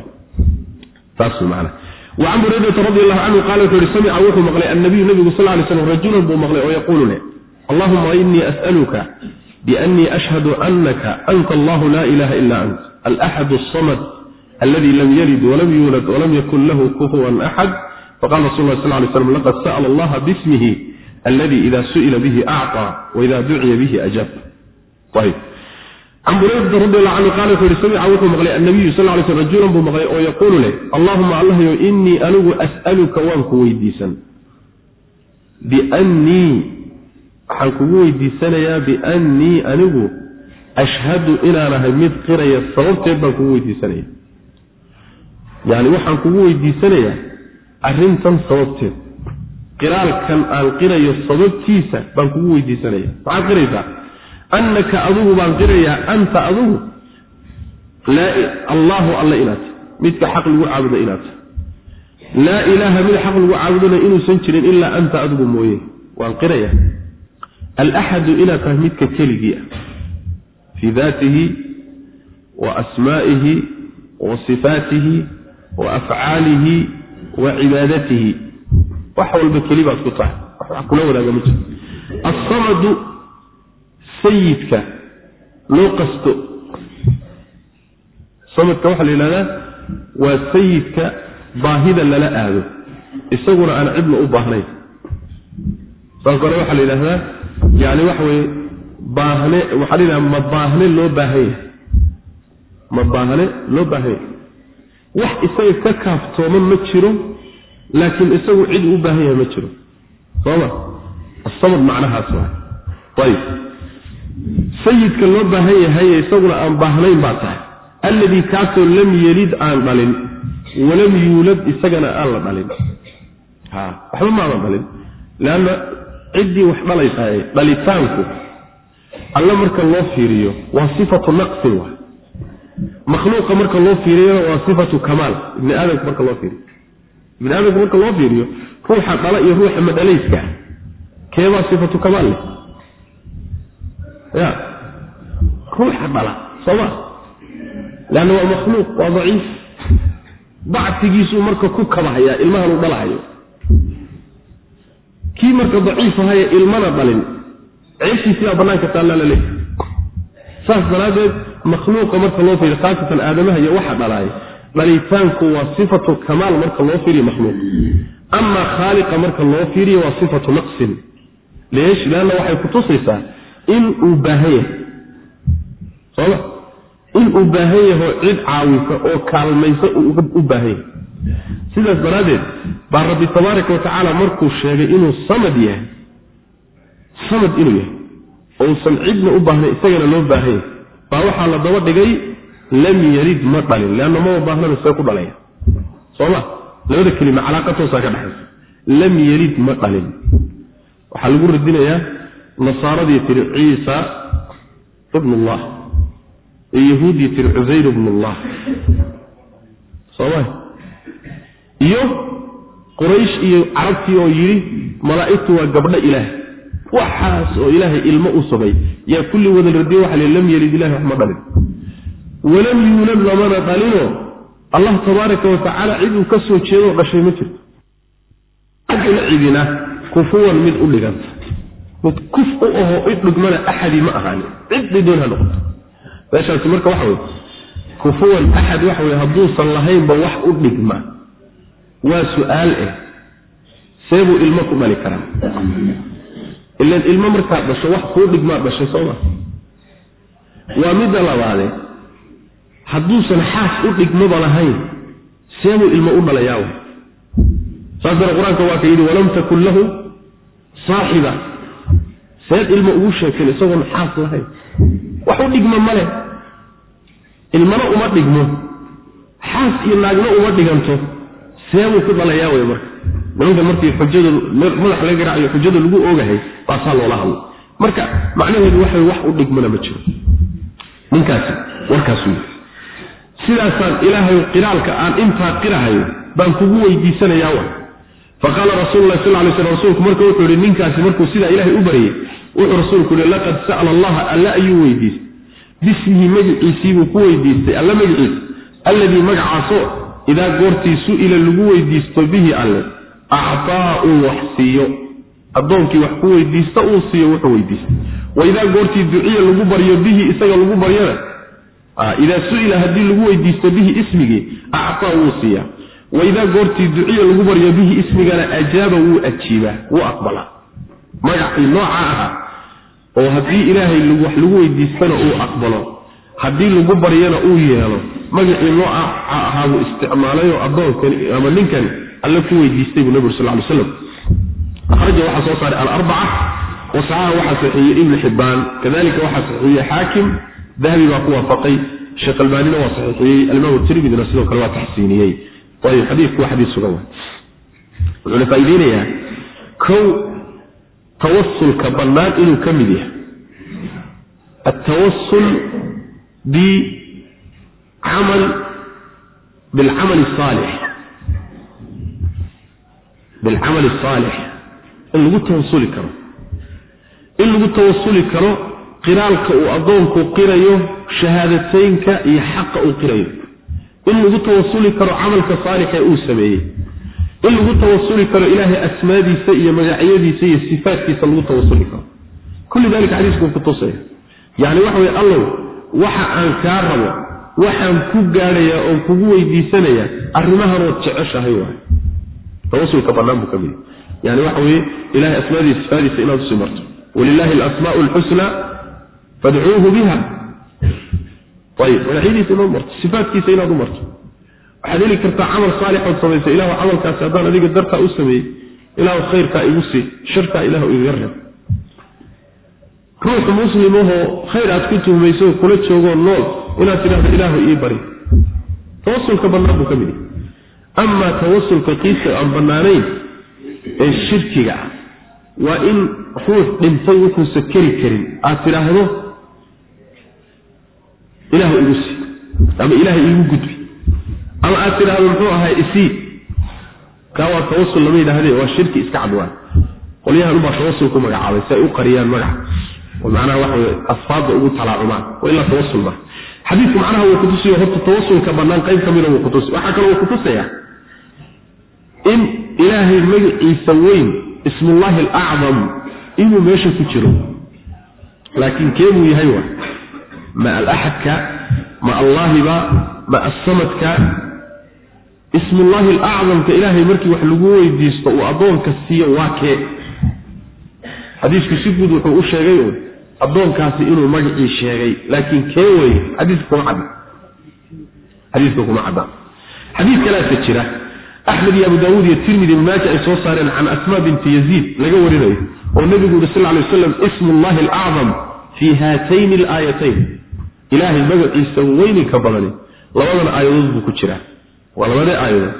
An buraydata radi allahu canhu qala wuxuu ihi samica wuxuu maqlay annabiyu nabigu sal lay slam rajulan buu maqlay oo yaquulu leh allahuma inii as'aluka bianii ashhadu anaka anta allahu laa ilaha ila ant alaxad samad الذي لم يلد ولم يولد ولم يكن له كفوا أحد فقال رسول الله صلى الله عليه وسلم لقد سأل الله باسمه الذي إذا سئل به أعطى وإذا دعي به أجاب طيب عن بريدة رضي الله عنه قال في سمع وحو مغلي النبي صلى الله عليه وسلم رجلا بمغلي ويقول له اللهم الله إني أنو أسألك وانك ويديسا بأني waxaan kugu weydiisanayaa biannii anigu ashhadu inaanahay mid qiraya sababteed baan kugu yacni waxaan kugu weydiisanayaa arrintan sababteed. Qiraalkan aan qirayo sababtiisa baan kugu weydiisanaya maxaad qiraysaa? Annaka adugu baan qirayaa anta adugu allaahu alle inaad midka xaq lagu caabudo inaad laa ilaaha mid xaq lagu caabudona inuusan jirin ilaa anta adigu mooye. Waan qiraya alaxadu inaad tahay midka keligii ah. Fii daatihi wa asmaa'ihi wa sifaatihi wa afcaalihi wa cibaadatihi. Wax walba keli baad ku tahay. Wax kula wadaaga ma jiro assamadu sayidka loo qasto. Samadka waxaa la yidhahdaa waa sayidka baahida lala aado. Isaguna aan cidna u baahnayn. Saas hore waxaa la yidhahdaa yani waxa weye baahne waxaa la yidhaha ma baahne loo baahan yahay. Ma baahne loo baahan yahay wax isaga ka kaaftooma ma jiro laakiin isagu cid u baahan yahay ma jiro. Sooma asamad macnahaas waay. Ayib sayidka loo baahan yahay isaguna aan baahnayn baa tahay. Alladii kaasoo lam yelid aan dhalin walam yuulad isagana aan la dhalin. Waxba maadan dhalin. Leanna ciddii wax dhalaysahay dhalitaanku alle marka loo fiiriyo waa sifatu naqsin wa makhluuqa marka loo fiiriyona waa sifatu kamaal. Ibni aadamka marka loo fiiriyo. Ibni aadamka marka loo fiiriyo ruuxa dhala iyo ruuxa madhalayska keebaa sifatu kamaal? Leh ya. Ruuxa dhala sooma leanna waa makhluuq waa daciif. Dacfigiisuu marka ku kabahayaa ilmahan uu dhalahayo. Kii marka daciif ahaye ilmana dhalin ceebtiisii baa banaanka taallaa la leeyahy saas daraaddeed makhluuqa marka loo fiiriyo khaasatan aadamaha iyo waxa dhalaaya dhalitaanku waa sifatu kamaal marka loo fiiriyo makhluuq. Amaa khaaliqa marka loo fiiriyo waa sifatu naqsin. Leesh leanna waxay kutusaysaa in uu baahan yahay. Sooma in uu baahan yaho cid caawisa oo kaalmaysa u baahan yahay. Sidaas daraaddeed baa rabbi tabaaraka wa tacaala markuu sheegay inuu samad yahay samad inuu yahay ousan cidna u baahnay isagana loo baahan yahay baa waxaa la daba dhigay lam yalid ma dhalin leanna maba baahnana see ku dhalaya. Sooma labada kelima calaaqa toosaa ka dhexaysa. Lam yalid ma dhalin. Waxaa lagu radinayaa nasaaradii tiri ciisa ibnullah ee yahuuddii tiri cusayr ibnullah. Sooma iyo quraysh iyo carabtii oo yidhi malaa'igtu waa gabdho ilaah waxaas oo ilaahay ilmo u sugay. Yaa kulli wada radiyo waxa li lam yalid ilahi wax dhalin. Walam yuulad lamana dhalinoo allah tabaaraka wa tacaala cid uu ka soo jeedo dhashay ma jirto. Agna cidina kufuwan mid u dhiganta mid kuf u aho i dhigmana axadii ma ahaanin cidday doon ha noqoto. Meeshaasi marka waxa weye kufuwan axad waxa weye hadduusan lahaynba wax u dhigma. Waa su'aal eh. Seebuu ilmo ku dhali karaa ilan ilmo markaad dhasho wax kuu dhigmaad dhashay sooma waa midda labaade hadduusan xaas u dhigmaba lahayn seebuu ilmo u dhalayaa w saas dara qur'aanka waa ka yidhi walam takun lahu saaxiba. Seed ilmo ugu sheeken isagoon xaas lahayn. Wax u dhigma male ilmana uma dhigmo. Xaas iyo naagna uma dhiganto. Seebuu ku dhalayaa wey marka nimanka markii xujada madax laga garaacayo xujada lagu oogahay baasaa loola hadlo marka macnaheedu waxa wax u dhigmana ma jiro. Ninkaasi warkaasuu yii sidaasaan ilaahay qiraalka aan intaa qirahayo baan kugu weydiisanayaa wa faqaala rasuululahi sal lay sl rasuulku marka wuxuu yihi ninkaasi markuu sidaa ilaahay u baryay wuxuu rasuulku yihi laqad sa'la allaha alla ayuu weydiistay. Bismihi magiciisiibuu ku weydiistay alla magiciisa alladii magacaaso idaa goortii su'ila lagu weydiisto bihi alle actaa uu wax siiyo addoonkii wax ku weydiista uu siiyo wuxuu weydiista waidaa goortii duciya lagu baryo bihi isaga lagu baryana idaa su'ila haddii lagu weydiisto bihi ismigii actaa wuu siiyaa waidaa goortii duciya lagu baryo bihi ismigana ajaaba wuu ajiibaa wuu aqbalaa magacii nooca ahaa oo haddii ilaahay wax lagu weydiistana uu aqbalo haddii lagu baryana uu yeelo magacii nooca ahaa buu isticmaalayoo addoonkani ama ninkani alle ku weydiistay buu nabig sal ly slam akhraja waxaa soo saaray alarbaca wasaxaha waxaa saxiiyey ibnu xibbaan kadalika waxaa saxiixiyey xaakim dahabi baa ku waafaqay sheekh albaanina waa saxiixiyey alimaam tirmidina sidoo kale waa taxsiiniyey. Ayib xadiidku waa xadiis sugan. Wuxuuna faaideynayaa kow tawasulka bannaan inuu ka mid yahay. Altawasul bicamal bilcamal asaalix bilcamali asaalix in lagu tawasuli karo in lagu tawasuli karo qiraalka uu addoonku qirayo shahaadateynka iyo xaqa uu qirayo in lagu tawasuli karo camalka saalixa uu sameeyey in lagu tawasuli karo ilaahay asmaadiisa iyo magacyadiisa iyo sifaatkiisa lagu tawasuli karo kulli dalika xadiisku kutusaya yacni waxa weye allow waxa aan kaa rabo waxaan ku gaadhayaa oon kugu weydiisanayaa arrimahanood jeceshahay waay tawasulka bannaan buu ka mid yani waxa weeye ilahay asmaadiisa sifaadiisa inaad u sii marto. Walilahi alasmaau alxusna fadcuuhu biha. Ayib magacyadiisa inaad marto sifaatkiisa inaad u marto. Waxaad heli kartaa camal saalixood samaysa ilahu camalkaasi haddaan adiga dartaa u sameeyey ilahu khayrkaa igu sii sharkaa ilahu igaga ruux muslimahoo khayr aad ku tuhmayso kula joogoo nool inaad tidhahdo ilaahu ii bari. Tawasulka bannaan buu ka mid amaa tawasulka qiisa aan bannaanayn ee shirkiga ah waa in ruux dhintay wuxuusa keri karin. Aad tidhaahdo ilaahu igu sii ama ilaahay iigu gudbi. Ama aad tidhaahdo muxuu ahay isii kaa waa tawasul lama yidhaahdee waa shirki iska cadwaan. Qolyahan ubaa tawasul ku magacaabay si ay u qariyaan magaca oo macnaha waxa weye asfaadda ugu talaacumaan. Waa ilaa tawasul ma. Xadiidku macnaha wuu kutusiyo horta tawasulka bannaan qayb ka mida wuu kutusi waxaa kaloo wuu kutusayaa in ilaahay magaciisa weyn ismullaahi alacdam inuu meesha ku jiro. Laakiin keebuu yahay wa? Ma alaxadka ma allaahiba ma asamadka ismullaahi alacdamka ilaahay markii wax lagu weydiisto uu addoonka siiyo waa kee? Xadiisku si guud wuxuu u sheegay uun addoonkaasi inuu magacii sheegay. Laakiin kee weye xadiiska kuma cadda. Xadiiska kuma cadda. Xadiis kalaasa jira axmed iyo abu daawuud iyo tirmidi ibn maaja ay soo saareen can asma binti yaziid laga warinayo oo nebigu yuri sal ly waslam ismu llahi alacdam fii haatayni alaayatayn. Ilaahay magaciisa weyninka badani labadan aayadood buu ku jiraa. Waa labadee aayadood.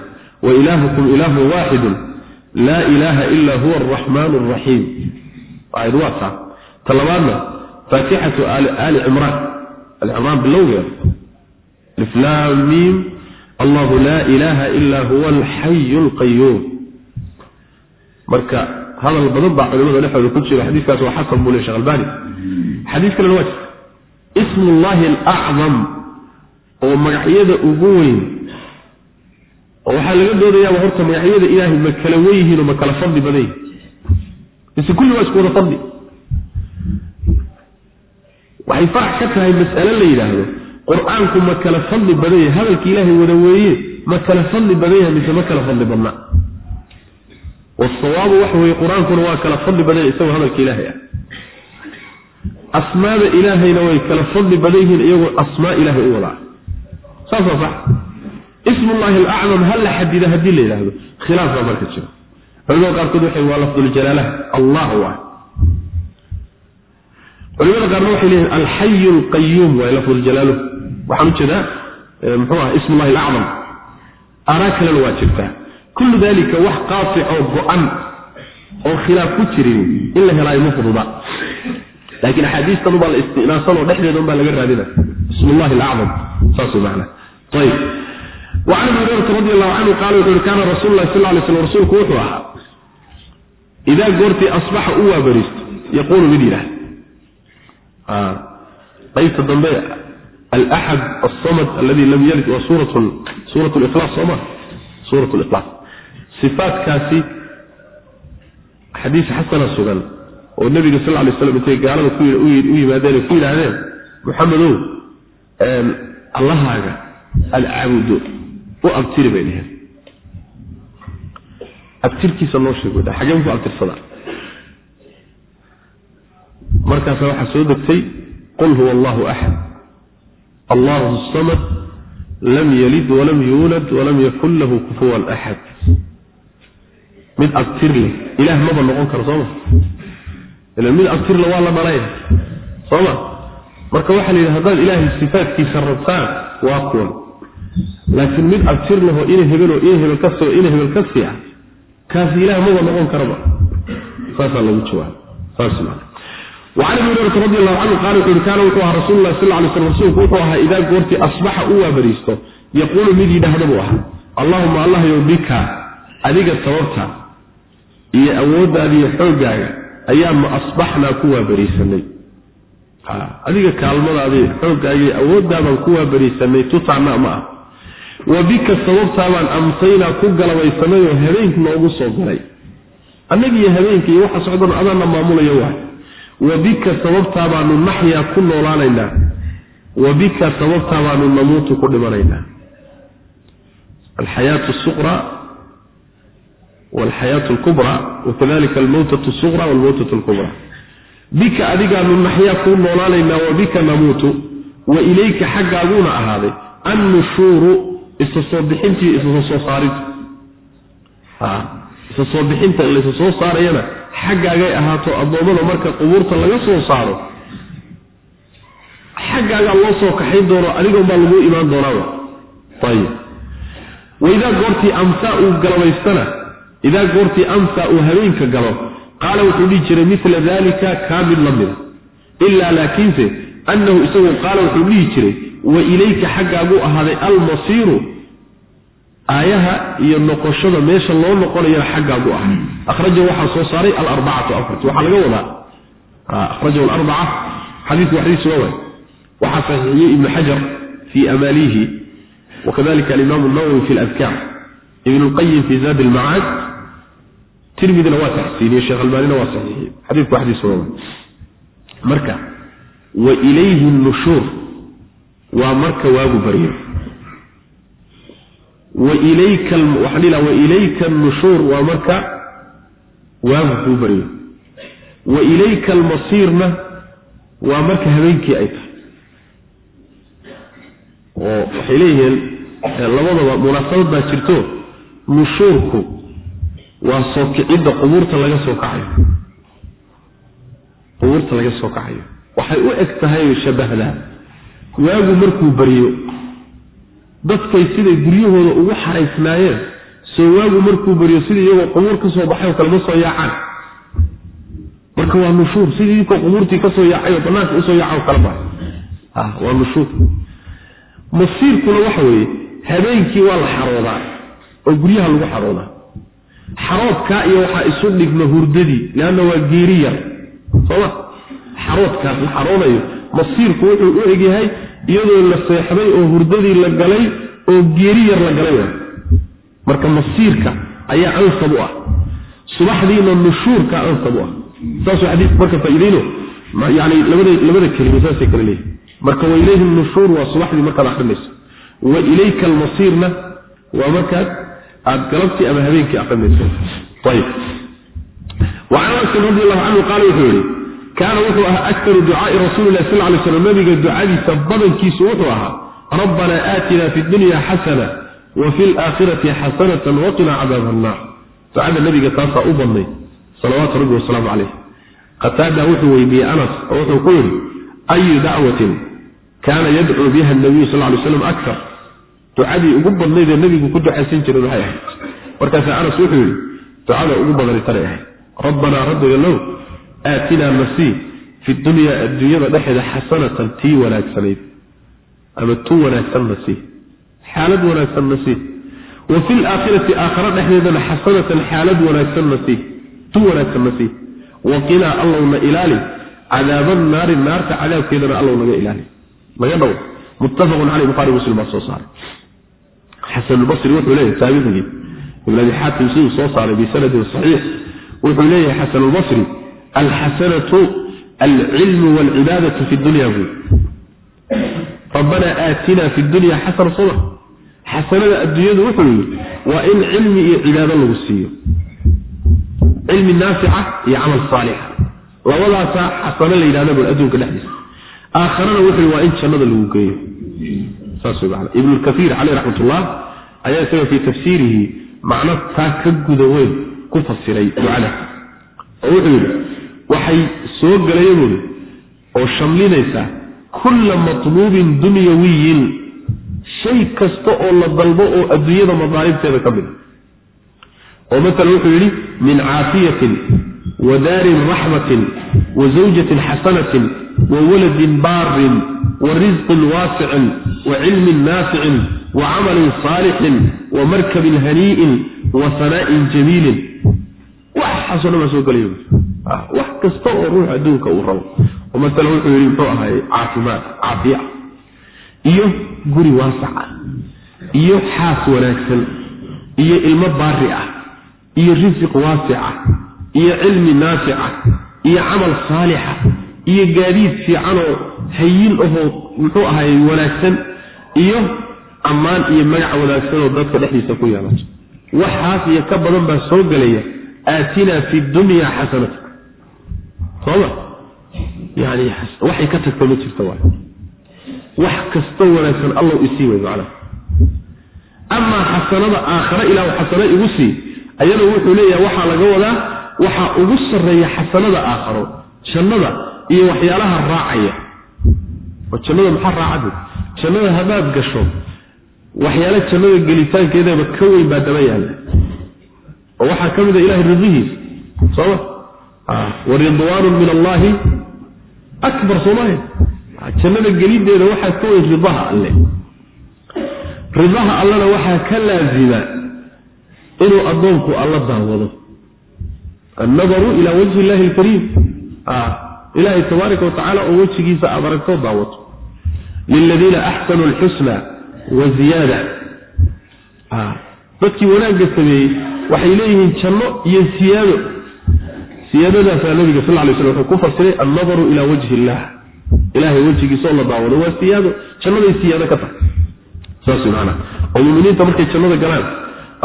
Wa ilaahukum ilaahun waaxidun laa ilaaha ila huwa araxmaan araxiim aayad waa taa. Ta labaadna faatixatu ali cimraan. Ali cimraan bilowgeeda iflaamiim allahu laa ilaaha ila huwa alxayu alqayuum marka hadal badan baa culimada dhexdooda ku jira xadiiskaas waa xasan buu le shekh albani. Xadiis kalena waa jirta ismu llahi alacdam oo magacyada ugu weyn. Oo waxaa laga doodayaaba horta magacyada ilaahay ma kala wen yihiin oo ma kala fadli badan yihiin mise kulli waa isku wada fadli. Waxay farax ka tahay mas'ale la yidhaahdo qur'aanku ma kala fadli badan yahay hadalka ilaahay wada weeye ma kala fadli badan yahay mise ma kala fadli badna? Wasawaabu waxa weeye qur'aankuna waa kala fadli badan yahay isagoo hadalka ilaahay ah. Asmaada ilaahayna way kala fadli badan yihiin iyagoo asmaa ilaahay u wadaa saas waa sax. Ismullahi alacdam ha la xadida haddii la yidhaahdo khilaaf baa marka jira. Culimada qaarkood waxay waa lafduljalaalaha allah waa culimada qaarna waxay leeyihiin alxayu alqayuum waay lafduljalaaluh waxaan u jeedaa muxuu aha ismullahi alacdam. Aaraa kalena waa jirtaa kullu dalika wax qaatic oo go-an oo khilaaf ku jirin in la helaayo ma fududa. Laakiin axaadiistan ubaa la istinaasan oo dhexdeeda un baa laga raadina. Ismullahi alacdam. Saas way macnaa ayib abi hurayrata radi allahu canhu qaala wuxu uhi kaana rasuulu lahi sal lay slam rasuulku wuxuu ahaa idaa goortii asbaxa u waabariisto yaquulu mid yidhaah qaybta dambe alaxad alsamad aladi lam yalid waa suurat liklaas sooma suurat liklaas sifaatkaasi xadiis xasana sugan oo nebiga sal lay slam intay gaalada u yimaadeen ku yidhaahdeen muxamedow allahaaga alcabudo u abtiri bay dheheen abtirkiisa noo sheeg xagee ku abtirsadaa markaasa waxaa soo degtay qul huwa allahu axad allahu samad lam yalid walam yuulad walam yakun lahu kufuwan axad mid abtir leh ilaah maba noqon karo sooma? Ila mid abtirle waa la dhalay sooma? Marka waxaa la yidhi haddaad ilaahay sifaadkiisa rabtaan waa kuwan. Laakiin mid abtir leho ina hebeloo ina hebel ka soo ina hebel ka siica kaasi ilaah maba noqon karaba. Saasaa lagu jawaaba saas maa wacan abi hurayrata radi allahu canhu qaala wuxu uhi kaana wuxuu ahaa rasuulu lahi sal lay slam rasuulku wuxuu ahaa idaa goortii asbaxa u waabariisto yaquulu mid yidhaahda buu ahaa allahuma allahyow bika adiga sababta iyo awooddaada iyo xooggaaga ayaanu asbaxnaa ku waabariisanay adiga kaalmadaada xooggaaga iyo awooddaabaan ku waabariisanay tutaana ma ah wa bika sababtaabaan amsaynaa ku galabaysanay oo habeenk noogu soo galay annagiiyo habeenka iyo waxa socdan adaana maamulaya waay wa bika sababtaa baanu naxyaa ku noolaanaynaa. wa bika sababtaa baanu namuutu ku dhimanaynaa alxayaatu suqra walxayaatu alkubra wakadalika almowtatu suqra walmowtatu alkubra. bika adigaanu naxyaa ku noolaanaynaa wa bika namuutu wa ilayka xaggaaguuna ahaaday annushuuru isa soo bixintii isa soo saarintu isa soo bixinta laysa soo saarayana xaggaagay ahaato addoommada marka qubuurta laga soo saaro xaggaagaa loo soo kaxayn doono adigoon baa laguu imaan doonaaba. Ayib waidaa goortii amsaa uu galabaystana idaa goortii amsaa uu habeenka galo qaala wuxuu dhihi jiray mila dalika kaa mid la mida ilaa laakiinse annahu isagu qaala wuxuu dhihi jiray wa ilayka xaggaaguu ahaaday almasiiru aayaha iyo noqoshada meesha loo noqonayana xaggaagu ah akhrajahu waxaa soo saaray alarbacatu afarti waxaa laga wadaa. Akhrajahu alarbaca xadiidku waxdiisuga waay. Waxaa saxiixiyey ibnu xajar fii amaalihi wakadalika alimaamu nawowi fi ladkaar ibn lqayim fi zaad ilmacaad tirmidina waa taxsiiniyey sheekh albaanina waa saxiixiyey. Xadiidku waxdiisuga waay. Marka wa ilayhi nushuur waa marka waagu baryo wailayka annushuur waa marka waagu kuu baryo wa ilayka almasiirna waa marka habeenkii ay tahay. Oo waxay leeyihiin labadaba munaasabad baa jirto nushuurku waa soo kicidda qubuurta laga soo kacayo. Qubuurta laga soo kacayo. Waxay u eg tahay shabahdaa waagu markuu baryo dadkay siday guryahooda ugu xaraysnaayeen soo waagu markuu baryo sida iyagoo qubuur ka soo baxay oo kale ma soo yaacaan. Marka waa nushuur sidii idinkoo qubuurtii ka soo yaacay oo bannaanka u soo yaaca oo kale ba waa nushuur. Masiirkuna waxa weeye habeenkii waa la xaroodaa oo guryaha lagu xaroodaa xaroodkaa iyo waxaa isu dhigma hurdadii leanna waa geeri yar sooma xaroodkaas la xaroonayo. Masiirku wuxuu u egyahay iyadoo la seexday oo hurdadii la galay oo geeri yar la galay wa marka masiirka ayaa ansab u ah. Subaxdiina nushuurka ansab u ah. Saasuu xadiisku marka faaideyno yani labada labada kelimo saasay kale leeyihi marka wa ilayhi nushuur waa subaxdii markaad akrinayso wa ilayka almasiirna waa markaad aad galabtii ama habeenkii akrinayso ayib wacan anasin radi allahu canhu qaala wuxuu yihi kaana wuxuu ahaa aktaru ducaai rasuuli lah sal lay slam nabiga ducadiisa badankiisu wuxuu ahaa rabbanaa aatina fi dunya xasana wa fi laakhirati xasanatan waqinaa cadaab annaar ducada nabiga taasaa u badnay salawaatu rabbi wasalaamu caleyh qataada wuxuu weydiiyey anas oo wuxuu ku yidhi ayu dacwatin kaana yadcuu biha nabiyu sal lay slam akar ducadii ugu badnayd ee nabigu ku ducaysan jiray maxay ahayd? Markaasaa anas wuxuu yidhi ducada ugu badani tanay ahayd. Rabbanaa rabbiga low aatinaa nasii fi dunyaa adduunyada dhexeeda xasanatan tii wanaagsanayd ama tu wanaagsan nasii xaalad wanaagsan nasii wa fi laakhirati aakhara dhexdeedana xasanatan xaalad wanaagsan nasii tu wanaagsan nasii waqinaa allowna ilaali cadaaban naari naarta cadaabkeedana allow naga ilaali. Laga dhow. Muttafaqun caleyh buhari muslim baa soo saaray. Xasanulbasri wuxuu leeyahay taabicigii ibn abi xaatim siduu soo saaray bisanadin saxiix. Wuxuu leeyahay xasanulbasri alxasanatu alcilmu walcibaadatu fi dunya buy rabbanaa aatina fi dunya xasana soma xasanada adduunyadu wuxuu yidhi waa in cilmi iyo cibaado lagu siiyo cilmi naafica iyo camal saalixa labadaasaa xasano la yidhahda bul adduunka dhexdiisa aakharana wuxuu waa in jannada lagu geeyo saas way macana ibnu lkaiir caleyh raxmat ullah ayaa isaga fii tafsiirihi macno taa ka guda weyn ku fasiray ducada oo wuxuu yidhi waxay soo gelaya buuri oo shamlinaysaa kulla matluubin dunyawiyin. Shay kasta oo la dalbo oo adduunyada madaalibteeda ka mid oo maala wuxuu yidhi min caafiyatin wa daarin raxmatin wa zawjatin xasanatin wa waladin baarin wa risqin waasicin wa cilmin naaficin wa camalin saalixin wa markabin hanii'in wa sanaa'in jamiilin waxaasoo dhan baa soo gelaya wax kasta oo ruux adduunka uu rabo. Oo maala wuxuu yidhi muxuu ahaay caafimaad caafiya iyo guri waasac ah iyo xaas wanaagsan iyo ilmo baari ah iyo risiq waasica iyo cilmi naafica iyo camal saalixa iyo gaadiid fiicanoo hayin ahoo muxuu ahaay wanaagsan iyo ammaan iyo magac wanaagsanoo dadka dhexdiisa ku yeelato waxaas iyo ka badan baa soo gelaya aatinaa fi dunya xasanata sooma yani waxay ka tagta ma jirta waay. Wax kastoo wanaagsan allow isii wey macnaha. Amaa xasanada aakhare ilaahu xasano igu sii ayada wuxuu leeyahay waxaa laga wadaa waxaa ugu sarreeya xasanada aakharo jannada iyo waxyaalaha raacaya. Oo jannada maxaa raacada jannada haddaad gasho. Waxyaala jannada gelitaankeedaba ka weyn baa daba yaalla oo waxaa ka mid a ilahay ridihiisa sooma wa ridwaanun min allaahi akbar soomaalia jannada gelideeda waxaa ka weyn ridaha alle. Ridaha allena waxaa ka laazima inuu addoonku alla daawado. Annadaru ilaa wajhi illahi alkariim. Ilaahay tabaaraka watacaala oo wejigiisa aad aragtoo daawato. Liladiina axsanuu alxusna wa ziyaada. Dadkii wanaagga sameeyey waxay leeyihiin janno iyo siyaado. Siyaadadaasaa nabiga sal lay slam wuxuu ku fasiray annadaru ilaa wajhi illah. Ilaahay wejigiisa oo la daawado waa siyaado jannaday siyaado ka tahay saas maanaa oo muminiinta markay jannada galaan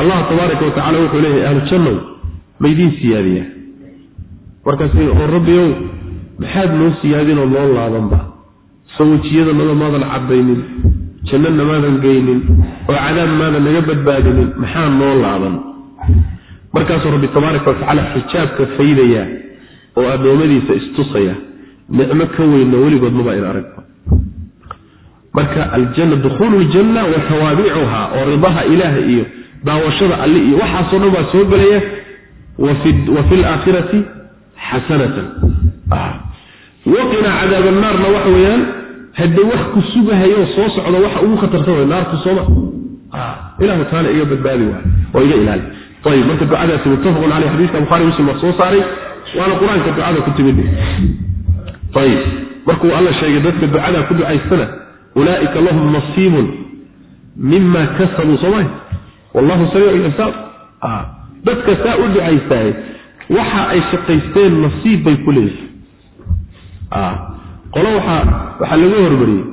allah tabaaraka wa tacala wuxuu leeyahay ahlu jannow maydiin siyaadiyaa markaas oo rabbiyow maxaad noo siyaadinoo noo laabanba? Soo wejiyada nada maadan cadaynin jannana maadan geynin oo cadaab maadan naga badbaadinin maxaa noo laaban markaasuu rabbi tabaaraka wa tacaala xijaabka faydaya oo addoommadiisa istusaya nicmo ka weynna weligood maba in aragba marka aljanna dukhuulu wa tawaabicuha oo ridaha ilaaha iyo daawashada alli iyo waxaasoo dhan baa soo gelaya wa fi laakhirati xasanatan waqinaa cadaab annaarna waxa weeyaan haddee wax ku sugahayo soo socda waxa ugu khatarsan way naartu sooma ilahu taala iga badbaadi waay oo iga ilaali ayib marka ducadaasi muttafaqun caleyh xadiiska bukhari muslim waa soo saaray waana qur'aanka ducada ku timid ayib markuu alla sheegay dadka ducada ku ducaystana ulaa'ika lahum nasiibun mima kasabuu sooma wallahu samiicu xisaab dadka saa u ducaystaay waxa ay shaqaysteen nasiib bay ku leeyihiin qolo waxaa waxaa lagu hormariyey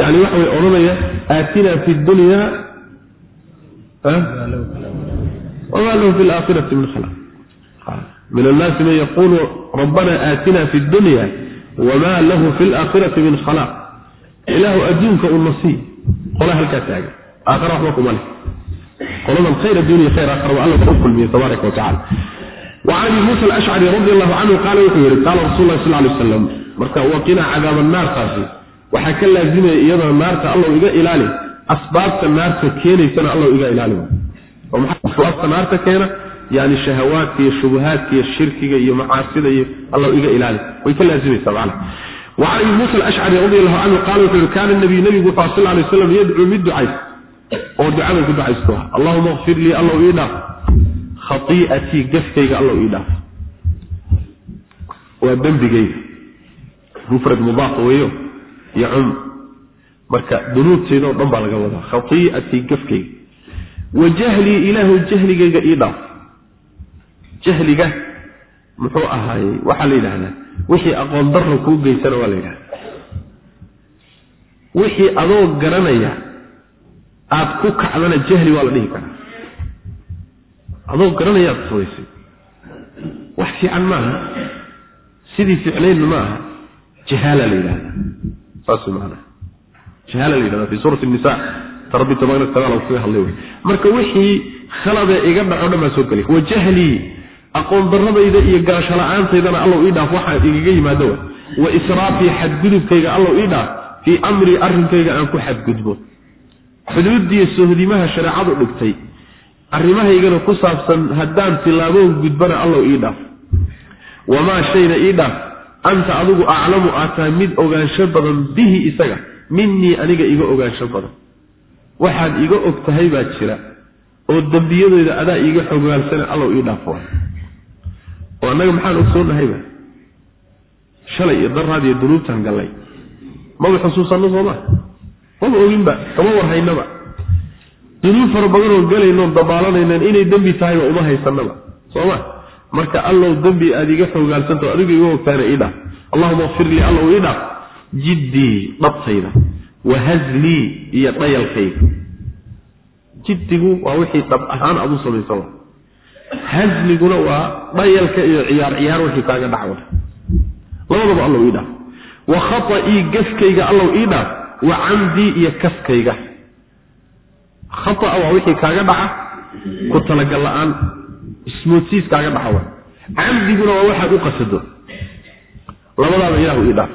yani waxa way odhanaya aatina fi dunya wama lahu fi laakhirati min khalaq min annaasi man yaqulu rabbana aatina fi dunya wama lahu fi laakhirati min khalaq ilaahu adduunka u nasiib qola halkaa taagan aakhara waxba kuma leh qoladan khayr addunya khayr aakhara waa alla ba u kulmiyey tabaaraka wa tacala وعن ابي موسى الاشعري رضي الله عنه قال وحير قال رسول الله صلى الله عليه وسلم marka waqina cadaab النار taasi waxa ka laazimay iyada naarta Allah iga ilaali asbaabta naarta keenaysana Allah iga ilaali oo maxaa asbaabta naarta keena yani shahawaadka iyo shubuhaadka iyo shirkiga iyo macaasida iyo Allah iga ilaali way ka laazimaysaa macna وعن ابي موسى الاشعري رضي الله عنه قال وحير كان النبي نبي صلى الله عليه وسلم يدعو من دعاء oo ducada ku ducaysto اللهم اغفر لي الله ida khaiiatii gafkayga alla ii dhaaf waa dembigayga mufrad mudaaf weeyo iyo cum marka dunuubteeda oo dhan baa laga wadaa khaiiatii gafkayga wa jahlii ilaahu jahligayga ii dhaaf jahliga muxuu ahaayey waxaa la yidhahdaa wixii aqoon darra kuu geysana waa la yidhahdaa wixii adoo garanaya aada ku kacdana jahli waa la dhihi karaa. Adoo garanayaad samaysay wax fiican maaha. Sidii ficnaynna ma aha jahaala la yidhahda saas maana jahaala la yidhahda fi suurati nisa marka wixii khalade iga dhaco dhan baa soo gelay wa jahlii aqoon darradayda iyo gaasho la'aantaydana allow ii dhaaf waxaa igaga yimaado. Wa wa israafii xadgudubkayga allow ii dhaaf fii amrii arrinkayga aan ku xadgudbo. Xuduudiyo sohdimaha shareecadu dhigtay. Arrimahaygana ku saabsan haddaan tilaaboon gudbana allow ii dhaaf. Wamaa shayna ii dhaaf anta adigu aclamu aad tahay mid ogaansho badan bihi isaga. Minii aniga iga ogaansho badan waxaad iga og tahay baa jira oo dembiyadooda adaa iiga xogaalsana allow ii dhaaf waa oo annaga maxaan ogsoonnahayba shalay iyo daraad iyo dunuubtaan gallay. Maba xusuusanno sooma maba oginba kama warhaynaba dunuub fara badan oo galaynoon dabaalanaynan inay dembi tahayba uma haysanaba sooma marka allow dembi aada iga xoogaalsanto adigu iga ogtaana ii dhaaf. Allahuma kfir lii allow ii dhaaf. Jiddii dhabtayda wa hazlii iyo dhayalkayga jiddigu waa wixii dhab ahaan aad u samaysa wa hazliguna waa dhayalka iyo ciyaar ciyaar wixii kaaga dhacwa labadaba allow ii dhaaf. Wa khata'ii gafkayga allow ii dhaaf wa camdii iyo kaskayga. Khataa waa wixii kaaga dhaca ku talagal la'aan ismoodsiis kaaga dhaca wa camdiguna waa waxaad u qasado. Labadaaba ilaahu ii dhaaf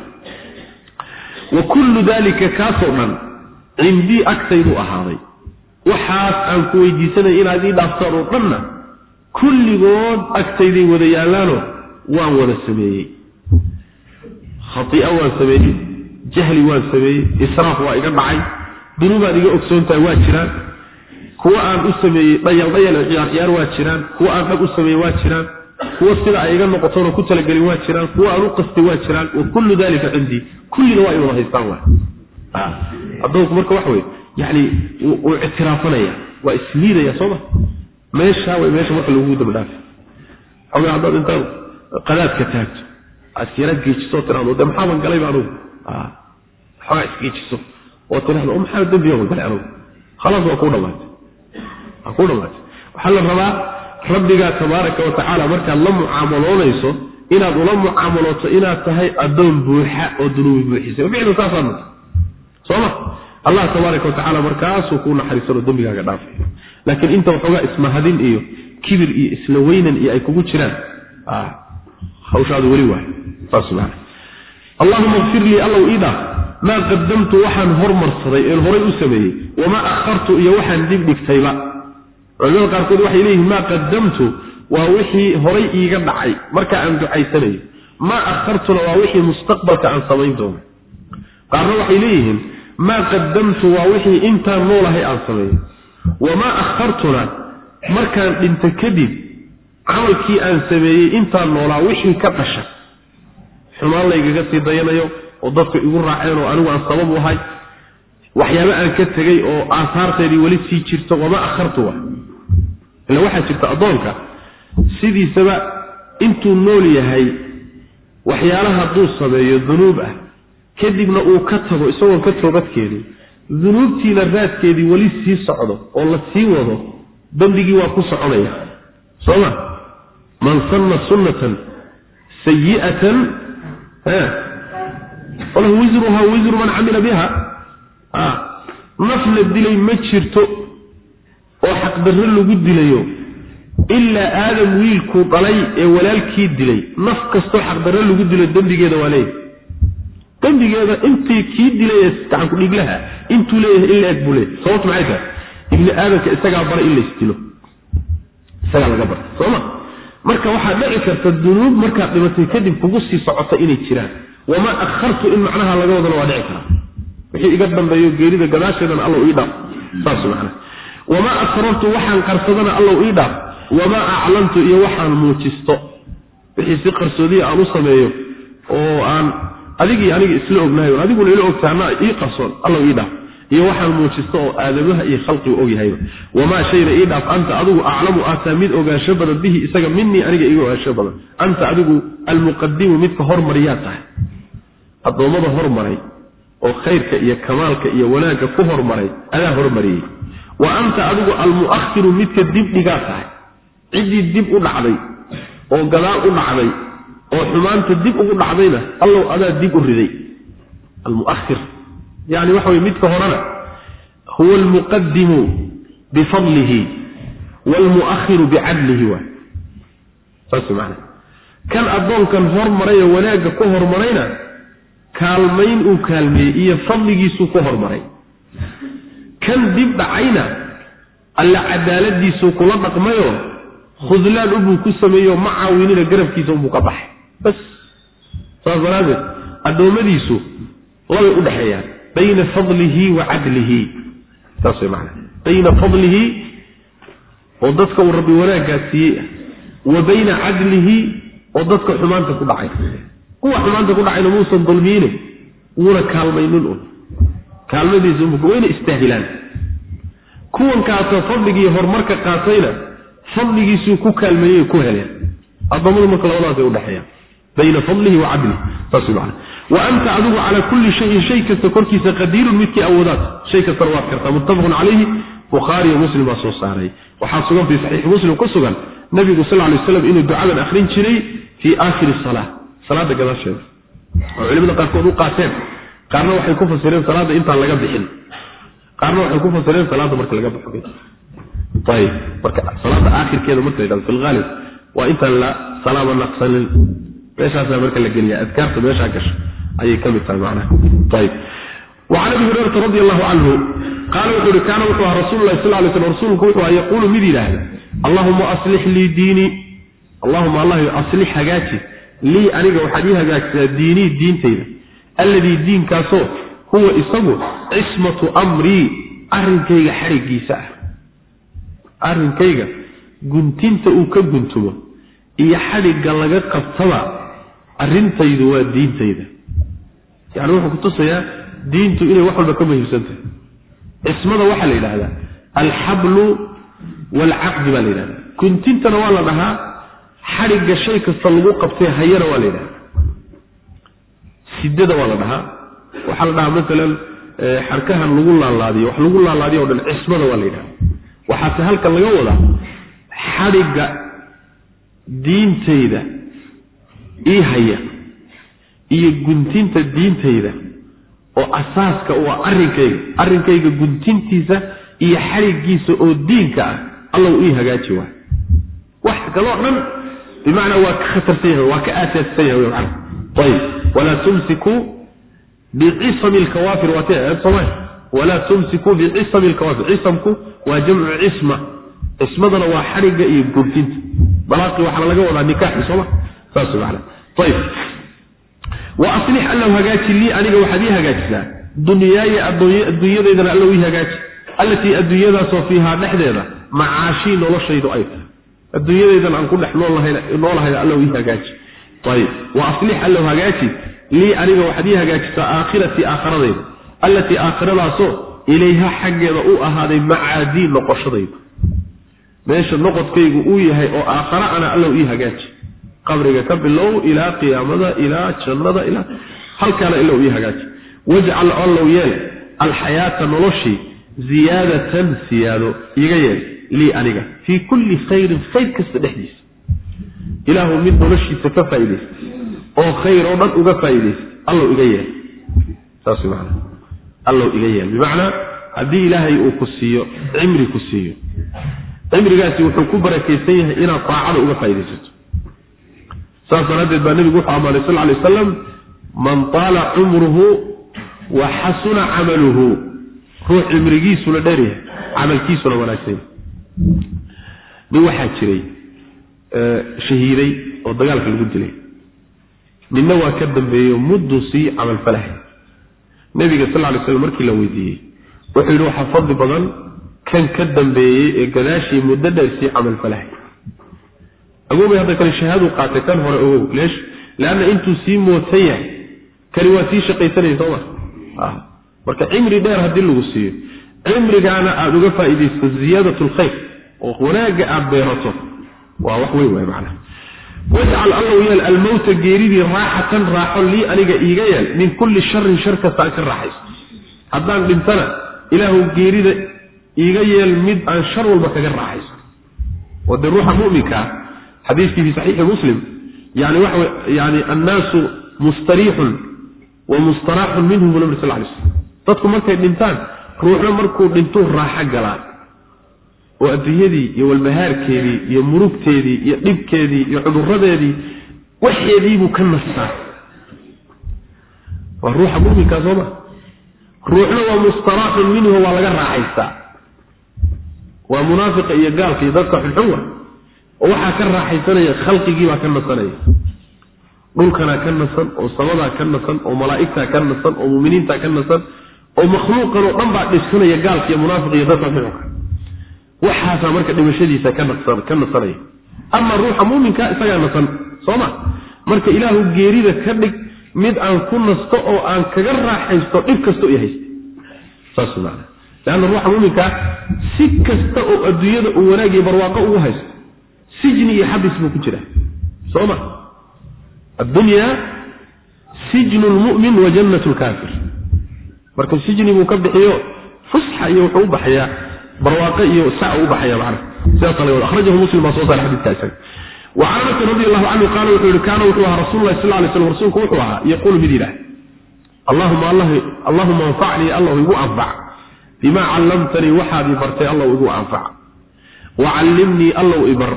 wa kullu daalika kaasoo dhan cindii agtayduu ahaaday. Waxaas aan ku weydiisanaya inaad ii dhaaftaan oo dhanna kulligood agtayday wada yaallaanoo waan wada sameeyey. Khai'a waan sameeyey jahli waan sameeyey israaf waa iga dhacay dunuubaad iga ogsoontahay waa jiraan. Kuwa aan u sameeyey dhayal dhayal ciyaar ciyaar waa jiraan. Kuwa aan dhag u sameeyey waa jiraan kuwa sida ay iga noqotoona ku talagelin waa jiraan kuwa aan u qastay waa jiraan wa kullu dalika cindii kullina waa wada haystaan wa addoonku marka waxa weye yani wuu ictiraafanaya waa isliidaya sooma meesha way meesha marka lagugu dabdhaafi xogaa haddaad intaad qadaadka taagto aad yaraad geejisoo tiraado de maxaaban galayba anugu? Xoogaa isgeejiso oo tirahdo o maxaa dembiga ma galay anugu. Khalaas waa kuu dhamaatay waa kuu dhamaatay waxaa la rabaa rabbigaa tabaaraka wa tacaala markaad la mucaamaloonayso inaad ula mucaamalooto inaad tahay addoon buuxa oo dunuubi buuxisay ficlu saasaa mata sooma allah tabaaraka wa tacala markaasuu kuu naxariisanoo dembigaaga dhaafay. Laakiin inta waxoogaa ismahadin iyo kibir iyo isla weynan iyo ay kugu jiraan hawshaadu weli waay. Saas allahuma kfir lii allow ii dhaaf. Maa qadamtu waxaan hormarsaday een horay u sameeyey wamaa akhartu iyo waxaan dib dhigtayba culimada qaarkood waxay leeyihiin maa qadamtu waa wixii horay iiga dhacay marka aan ducaysanayo. Maa akhartuna waa wixii mustaqbalka aan samayn doono. Qaarna waxay leeyihiin maa qadamtu waa wixii intaan noolahay aan sameeyo. Wamaa akhartuna markaan dhinto kadib camalkii aan sameeyey intaan noolaa wixii ka dhasha. Xumaan laygaga sii dayanayo oo dadku igu raaceen oo anigu aan sabab u ahay. Waxyaaba aan ka tegey oo aasaarteedii weli sii jirto wamaa akhartu wa ila waxaa jirta addoonka sidiisaba intuu nool yahay waxyaalaha hadduu sameeyo dunuub ah kadibna uu ka tago isagoon ka toobadkeedin dunuubtiina raadkeedii weli sii socdo oo la sii wado dembigii waa ku soconaya. Soo ma? Man sanna sunnatan sayi'atan falahu wisruha wisru man camila biha. Naf la dilay ma jirto oo xaqdarro lagu dilayo ilaa aadam wiilkuu dhalay ee walaalkii dilay. Naf kastoo xaqdarro lagu dilo dembigeeda waa leeyahay. Dembigeeda intii kii dilay ee gacankudhiglaha intuu leeyahay in la buu leeyahay. Sababtu maxay tahay? Ibni aadamka isagaa bara in laysdilo isagaa laga bara sooma marka waxaa dhici karta dunuub markaad dhimatay kadib kugu sii socota inay jiraan. Wamaa akhartu in macnaha laga wadana waa dhici karaa. Wixii iga dambeeyo geerida gadaasheedana allow ii dhaaf. Saas macna wamaa asrartu waxaan qarsadana allow ii dhaaf wamaa aclantu iyo waxaan muujisto wixii si qarsoodiya aan u sameeyo oo aan adigii aniga isla ognahay adiguna ila ogtaana ii qarsoon allow ii dhaaf iyo waxaan muujisto oo aadamaha iyo khalqigu ogyahayba wamaa shayna ii dhaaf anta adigu aclamu aataa mid ogaansho badan bihi isaga minii aniga iga ogaansho badan anta adigu almuqadimu midka hormariyaa tahay addoommada hormaray oo khayrka iyo kamaalka iyo wanaagga ku hormaray adaa hormariyey wa anta adigu almu'akhiru midka dib dhigaa tahay. Ciddii dib u dhacday oo gadaal u dhacday oo xumaanta dib ugu dhacdayna allow adaa dib u riday. Almuahir yani waxa wey midka horena huwa almuqadimu bifadlihi waalmu'akhiru bicadlihi waay saas maana kan addoonkan hormarayee wanaagga ku hormarayna kaalmayn uu kaalmeeyey iyo fadligiisuu ku hormaray kan dib dhacayna alla cadaaladiisuu kula dhaqmayo khudlaan ubuu ku sameeyo ma caawinina garabkiisa unbuu ka baxay. Bas saas daraadeed addoommadiisu labay u dhexeeyaan bayna fadlihi wa cadlihi. Saas way macana bayna fadlihi oo dadka uu rabbi wanaaggaa siiyey ah wa bayna cadlihi oo dadka xumaanta ku dhacay. Kuwa xumaanta ku dhacayna muusan dulmiyine wuuna kaalmaynin un kaalmadiisa wayna istahdilaan. Kuwankaasoo fadligii horumarka qaatayna fadligiisuu ku kaalmeeyey ku heleen. Addoommadu marka labadaasay udhexeeyaan bayna fadlihi wa cadlihi. Saas macana wa anta adigu calaa kulli shayin shay kasta korkiisa qadiirun midkii awoodaad. Shay kastana waad kartaa. Muttafaqun calayhi bukhaari iyo muslim baa soo saaray. Waxaa sugan fii saxiixi muslim ku sugan nabigu sal lay waslam inuu ducadan akhrin jiray fii aakhiri salaa salaada gadaasheeda. Oo culimada qaarkood u qaateen qaarna waxay ku fasireen salaada intaan laga bixin qaarna waxay ku fasireen salaada marka laga baxo ayib marka salaada aakhirkeeda marka la yidhahdo fi lghaalib waa intaan la salaama naqsanin meeshaasaa marka la geliya adkaarta meeshaa gasha ayay ka mid tahay macnaha ayib وعن ابي هريره رضي الله عنه قال وحوري كان وحوى رسول الله صلى الله عليه وسلم رسولك وحوى يقول مدي له اللهم أصلح لي ديني اللهم الله أصلح حاجاتي لي أنيق وحدي حاجاتي ديني دين alladii diinkaasoo huwa isagu cismatu amrii arrinkayga xadhiggiisa ah. Arrinkayga guntinta uu ka guntumo iyo xadhigga laga qabtaba arrintaydu waa diintayda. Yacni wuxuu ku tusayaa diintu inay wax walba ka muhiimsan tahay cismada waxaa la yidhaahdaa alxablu waalcaqdi baa la yidhahdaa guntintana waa la dhahaa xadhigga shay kasta lagu qabtay hayana waa la yidhahdaa sidada waa la dhahaa. Waxaa la dhahaa maalan xarkahan lagu laalaadiyo wax lagu laalaadiyo o dhan cismada waa la yidhaha waxaase halkan laga wadaa xadhigga diintayda ii haya iyo guntinta diintayda oo asaaska u ah arrinkayga. Arrinkayga guntintiisa iyo xadhiggiisa oo diinka ah allow ii hagaaji waay wax kaloo dhan bimacnaa waa ka khatarsan yahay waa ka aasaasan yahay man ayib walaa tumsikuu bicisami lkawaafir waa ta aad sooma walaa tumsikuu bicisami lkawaafir cisamku waa jamcu cisma cismadana waa xadhigga iyo guntinta dalaaqi waxaana laga wadaa nikaaxi sooma saas maana ayib wa aslix allow hagaaji lii aniga waxaad ii hagaajisaa dunyaaya adduunyadaydana allow ii hagaaji allatii adduunyadaasoo fiihaa dhexdeeda macaashii noloshaydu ay tahay adduunyadaydan aan ku dhex noolahayna allow ayib wa aslix allow hagaaji lii aniga waxaad ii hagaajisaa aakhiratii aakhiradayda allatii aakhiradaasoo ilayha xaggeeda u ahaaday macaadii noqoshadayda meesha noqodkaygu uu yahay oo aakhara ana allow ii hagaaji qabriga ka bilow ilaa qiyaamada ilaa jannada ilaa halkaana ilow ii hagaaji wajcal allow yeel alxayaata noloshii ziyaadatan siyaado iga yeel lii aniga fii kulli khayrin khayr kasta dhexdiisa ilaahu mid noloshiisa ka faa'iidaysta oo khayr oo dhan uga faa'iidaysta allow iga yeel saas maana allow iga yeel bimacnaa haddii ilaahay uu ku siiyo cimri ku siiyo cimrigaasi wuxuu ku barakaysan yahay inaad taacada uga faa'iidaysato. Saas daraaddeed baa nebigu wuxuu ammaanay sal lay wasalam man taala cumruhu wa xasuna camaluhu. Ruux cimrigiisuna dheeryahay camalkiisuna wanaagsan nin waxaa jiray shahiiday oo dagaalka lagu dilay. Ninna waa ka dambeeyo mudduu sii camalfalahay nebiga sal lay slam markii la weydiiyey wuxuu yidhi waxaa fadli badan kan ka dambeeyey ee gadaashii muddo dheer sii camalfalahay agoobay hadda kale shahaadu qaatay kan hore ogow leesh leanna intuu sii mootan yahay kani waa sii shaqaysanaya sooma marka cimri dheer haddii lagu siiyo cimrigaana aada uga faa'iidaysto ziyaadat lkhayr oo wanaagga aada beerato waa wax weyn waay macnaha. Wajcal allow yeel almowta geeridii raaxatan raaxo lii aniga iiga yeel min kulli sharin shar kasta aan ka raaxaysto haddaan dhintana ilaahu geerida iiga yeel mid aan shar walba kaga raaxaysto oo dee ruuxa mu'minkaa xadiiskii fi saxiixi muslim yani waxa yani annaasu mustariixun wa mustaraaxun minhum bu nabri sal lay slam dadku markay dhintaan ruuxna markuu dhintuu raaxo galaa oo adduunyadii iyo walbahaarkeedii iyo murugteedii iyo dhibkeedii iyo cuduradeedii waxeediibuu ka nastaa. Waa ruuxa muminkaa sooma ruuxna waa mustaraaxun minhu waa laga raaxaystaa. Waa munaafiqa iyo gaalka iyo dadka xunxunwa oo waxaa ka raaxaysanaya khalqigiibaa ka nasanaya. Dhulkanaa ka nasan oo samadaa ka nasan oo malaa'igtaa ka nasan oo muminiintaa ka nasan oo makhluuqan oo dhan baa dhisanaya gaalka iyo munaafiq iyo dadka xunxunka waxaasaa marka dhimashadiisa ka nasanaya ama ruuxa muuminka isagaa nasan sooma marka ilaahu geerida ka dhig mid aan ku nasto oo aan kaga raaxaysto dhib kasta i haysta. Saas maana leanna ruuxa muuminkaa si kasta oo adduunyada uu wanaagiyo barwaaqo ugu haysto sijni iyo xabis buu ku jira. Sooma addunya sijnu lmu'min wa jannat lkaafir marka sijni buu ka bixiyo fusxa iyo wuxuu u baxayaa barwaaqe iyo sac u baxaya macna sidaas laga wada akhrajahu muslim baa soo saaray xadiidka isaga. Wa anas radi allahu canhu qaala wuxuu yihi kaana wuxuu ahaa rasuulu lahi sal lla alay slam rasuulku wuxuu ahaa yaquulu mid yidhaah allahuma allah allahuma anfacnii allahu igu anfac. Bimaa callamtanii waxaad i bartay allahu igu anfac. Wa callimnii allow ibar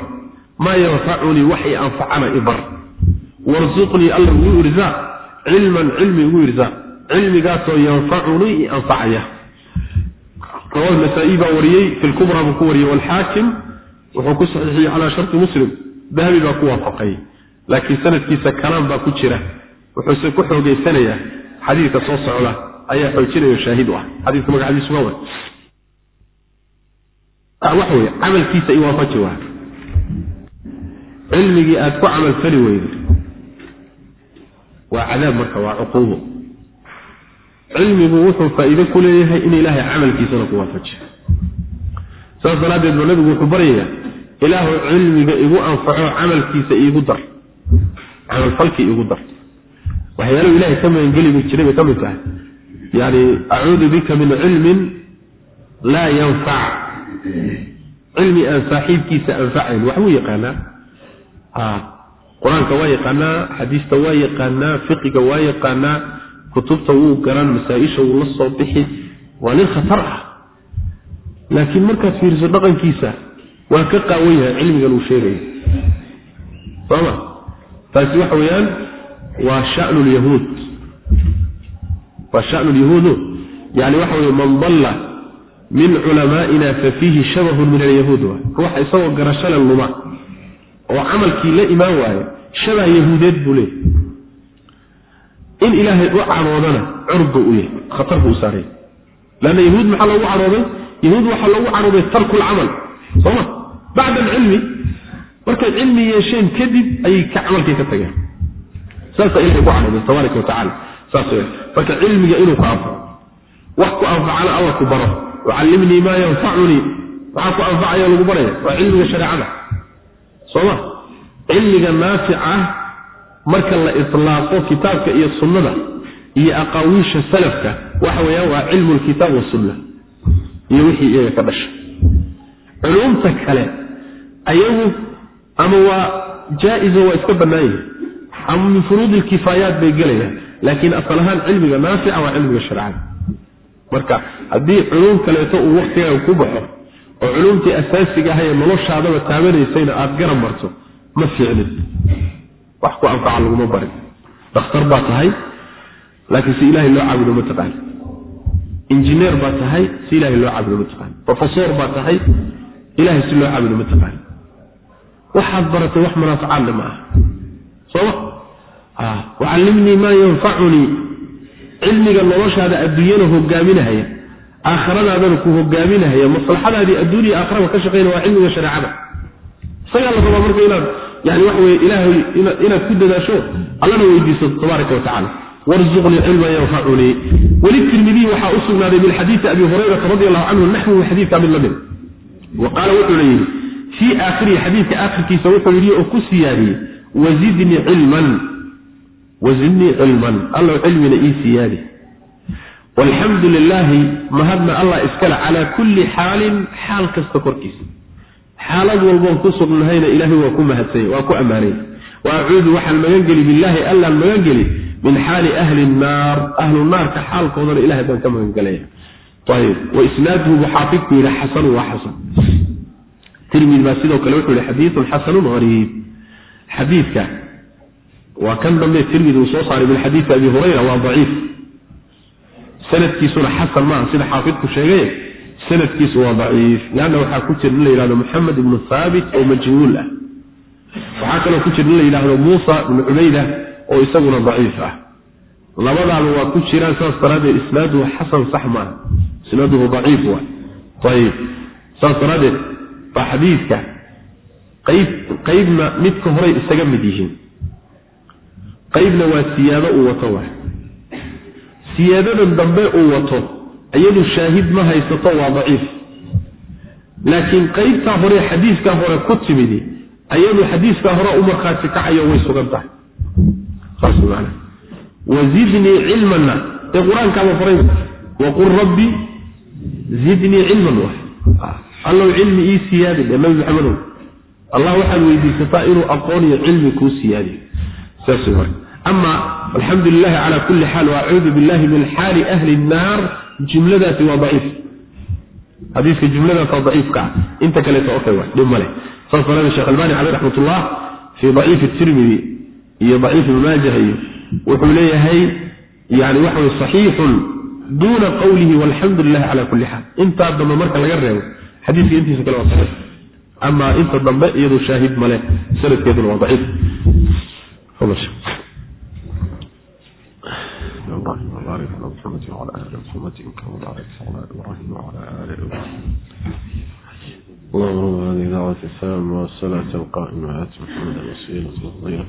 maa yanfacunii wax i anfacana ibar warsuqnii alla igu irsaaq cilman cilmi igu irsaaq cilmigaasoo yanfacunii i anfacaya rawa nasaa-i baa wariyey fi lkubra buu ku wariyey walxaakim wuxuu ku saxiixiyey calaa sharti muslim. Dahabi baa ku waafaqay laakiin sanadkiisa kalaam baa ku jira. Wuxuuse ku xoogeysanayaa xadiidka soo socda ayaa xoojinayo shaahid u ah. Xadiiska magaxadiisu waa wax wey camalkiisa i waafaji waa. Cilmigii aad ku camalfali weyday waa cadaab marka waa cuquubo cilmigu wuxuu faa'iide ku leeyahay in ilaahay camalkiisana ku waafajiyo saas daraaddeed ba nabigu wuxuu baryayaa ilaahu cilmiga igu anfaco camalkiisa iigu dar. Camalfalkii iigu dar. Waxyaalahu ilahay ka magangeli jiray bay ka mid tahay. Yani acuudu bika min cilmin laa yanfac. Cilmi aan saaxiibkiisa anfacayn waxbuu yaqaanaa. Qur'aanka waa yaqaanaa xadiista waa yaqaanaa fiqiga waa yaqaanaa kutubta wuu garan masaa-isha wuu la soo bixi waa nin khatar ah. Laakiin markaad fiiriso dhaqankiisa waa ka qaawan yahay cilmigan uu sheegayo sooma taasi waxa weeyaan waa shanu lyahuud waa shanu lyahuudu yani waxa weye man dalla min culamaa'ina fa fiihi shabahun min alyahuud. Wa ruuxa isagoo garashale luma. Oo camalkii la imaan waayo shabah yahuudeed buu leeyahy in ilaahay u cadhoodana curba u yahay khatar buu u saaray. Lanna yahuud maxaa loogu cadhooday yahuud waxaa loogu cadhooday tarku lcamal sooma bacda alcilmi markay cilmi yeesheen kadib ayay ka camalkii ka tageen. Saasaa ilahay ku cadhooday tabaaraka watacala saas w marka cilmiga inuu ku anfaco wax ku anfacana alla ku baro. Wacallimnii maa yanfacunii. Maxaa ku anfacaya lagu baraya waa cilmiga shareecada sooma cilmiga naafic ah marka la itlaaqo kitaabka iyo sunnada iyo aqaawiisha salafka waxa weeyaan waa cilmu lkitaab wasunna iyo wixii iyaga ka dhashay. Culumta kale ayagu ama waa jaa-izo waa iska bannaan ama min furuudi lkifaayaat bay gelayaan laakiin asal ahaan cilmiga naafica waa cilmiga shareecada marka haddii culum kaleeto uu waktigaaga ku baxo oo culumtii asaasiga ahaye noloshaadaba taabanaysayna aada garan marto ma fiicnin wax ku anfaca laguma barin. Dakhtar baa tahay laakiin si ilaahay loo caabudo ma taqaani injineer baa tahay si ilaahay loo caabudo ma taqaani rofesor baa tahay ilahay si loo caabudo ma taqaani waxaad baratay wax manaafacaadle ma aha. Sooma wacallimnii maa yanfacunii. Cilmiga noloshaada adduunyana hogaaminahaya aakhiradaadana ku hogaaminahaya maslaxadaadii adduuniya aakhiraba ka shaqaynaya waa cilmiga shareecada. Isagaa la rabaa marka inaad yani waxa weye ilaahay inaad ku dadaasho allana weydiisato tabaaraka wa tacala warzuqnii cilman yanfacunii weli tirmidiy waxaa u sugnaaday min xadiisi abi hurayrata radi allahu canhu naxwuhu xadiidka mid la mid. Wa qaala wuxuuna yidhi fii aakhirihi xadiidka aakhirkiisa wuxuu yidhi oo ku siyaadiyey wazidnii cilman wazidnii cilman. Allow cilmina ii siyaadi walxamdu lilaahi mahadna allah iskale calaa kulli xaalin xaal kasta korkiisa xaalad walboon ku sugnahayna ilaahay waa ku mahadsanya waa ku ammaanay. Wa acuudu waxaan magangeli billaahi allaan magangeli min xaali ahli nnaar ahlu naarka xaalkoodana ilahay baan ka magangelaya ayib wa isnaaduhu buu xaafidku yidhi xasanu waa xasan. Tirmid baa sidoo kale wuxuu yihi xadiidun xasanun hariib xadiidka waa kan dambe tirmidi uu soo saaray min xadiidi abi hurayra waa daciif. Sanadkiisuna xasan maaha sida xaafidku sheegay sanadkiisu waa daciif leanna waxaa ku jira in la yidhahdo moxamed ibnu thaabit oo majhuul ah. Waxaa kaloo ku jira in la yidhaahdo muusa ibnu cubayda oo isaguna daciif ah. Labadaaba waa ku jiraan saas daraaddeed isnaaduhu xasan sax maaha. Isnaaduhu daciif wa ayib saas daraaddeed baa xadiidka qayb qaybna midka horay isaga mid yihiin. Qaybna waa siyaado uu wato wa siyaadadan dambe uu wato iyadu shaahid ma haysato waa daciif. Laakiin qaybtaa hore xadiiskaa hore ku timidi ayadu xadiiskaa hore u markhaati kacayo way sugan tahay. Wazidnii cilmana ee qur'aankaaba faray waqul rabbi zidnii cilman wa allow cilmi ii siyaadi dhe nabi maxamedow allah waxaad weydiisataa inuu aqoon iyo cilmi kuu siyaadiyo ama alxamdu lilahi cala kulli xaal waacuudu billahi min xaali ahli nnaar jumladaasi waa daciif. Xadiiska jumladaasa daciifka ah. Inta kaleeto okay wa dhib male saas daraadee sheekh albani caleyh raxmatullah fii daciifi tirmidi iyo daciif ibn maajah iyo wuxuu leeyahay yani waxa wey saxiixun duuna qowlihi walxamdu lilahi cala kulli xaal. Intaa dambe marka laga reebo xadiiska intiisa kale waa saxiix. Ama inta dambe iyadu shaahid male sanadkeeduna waa daciif وبارك على محمد وعلى آل محمد كما باركت على إبراهيم وعلى آل إبراهيم اللهم رب هذه دعوة السلام والصلاة القائمة آت محمد الوسيلة والفضيلة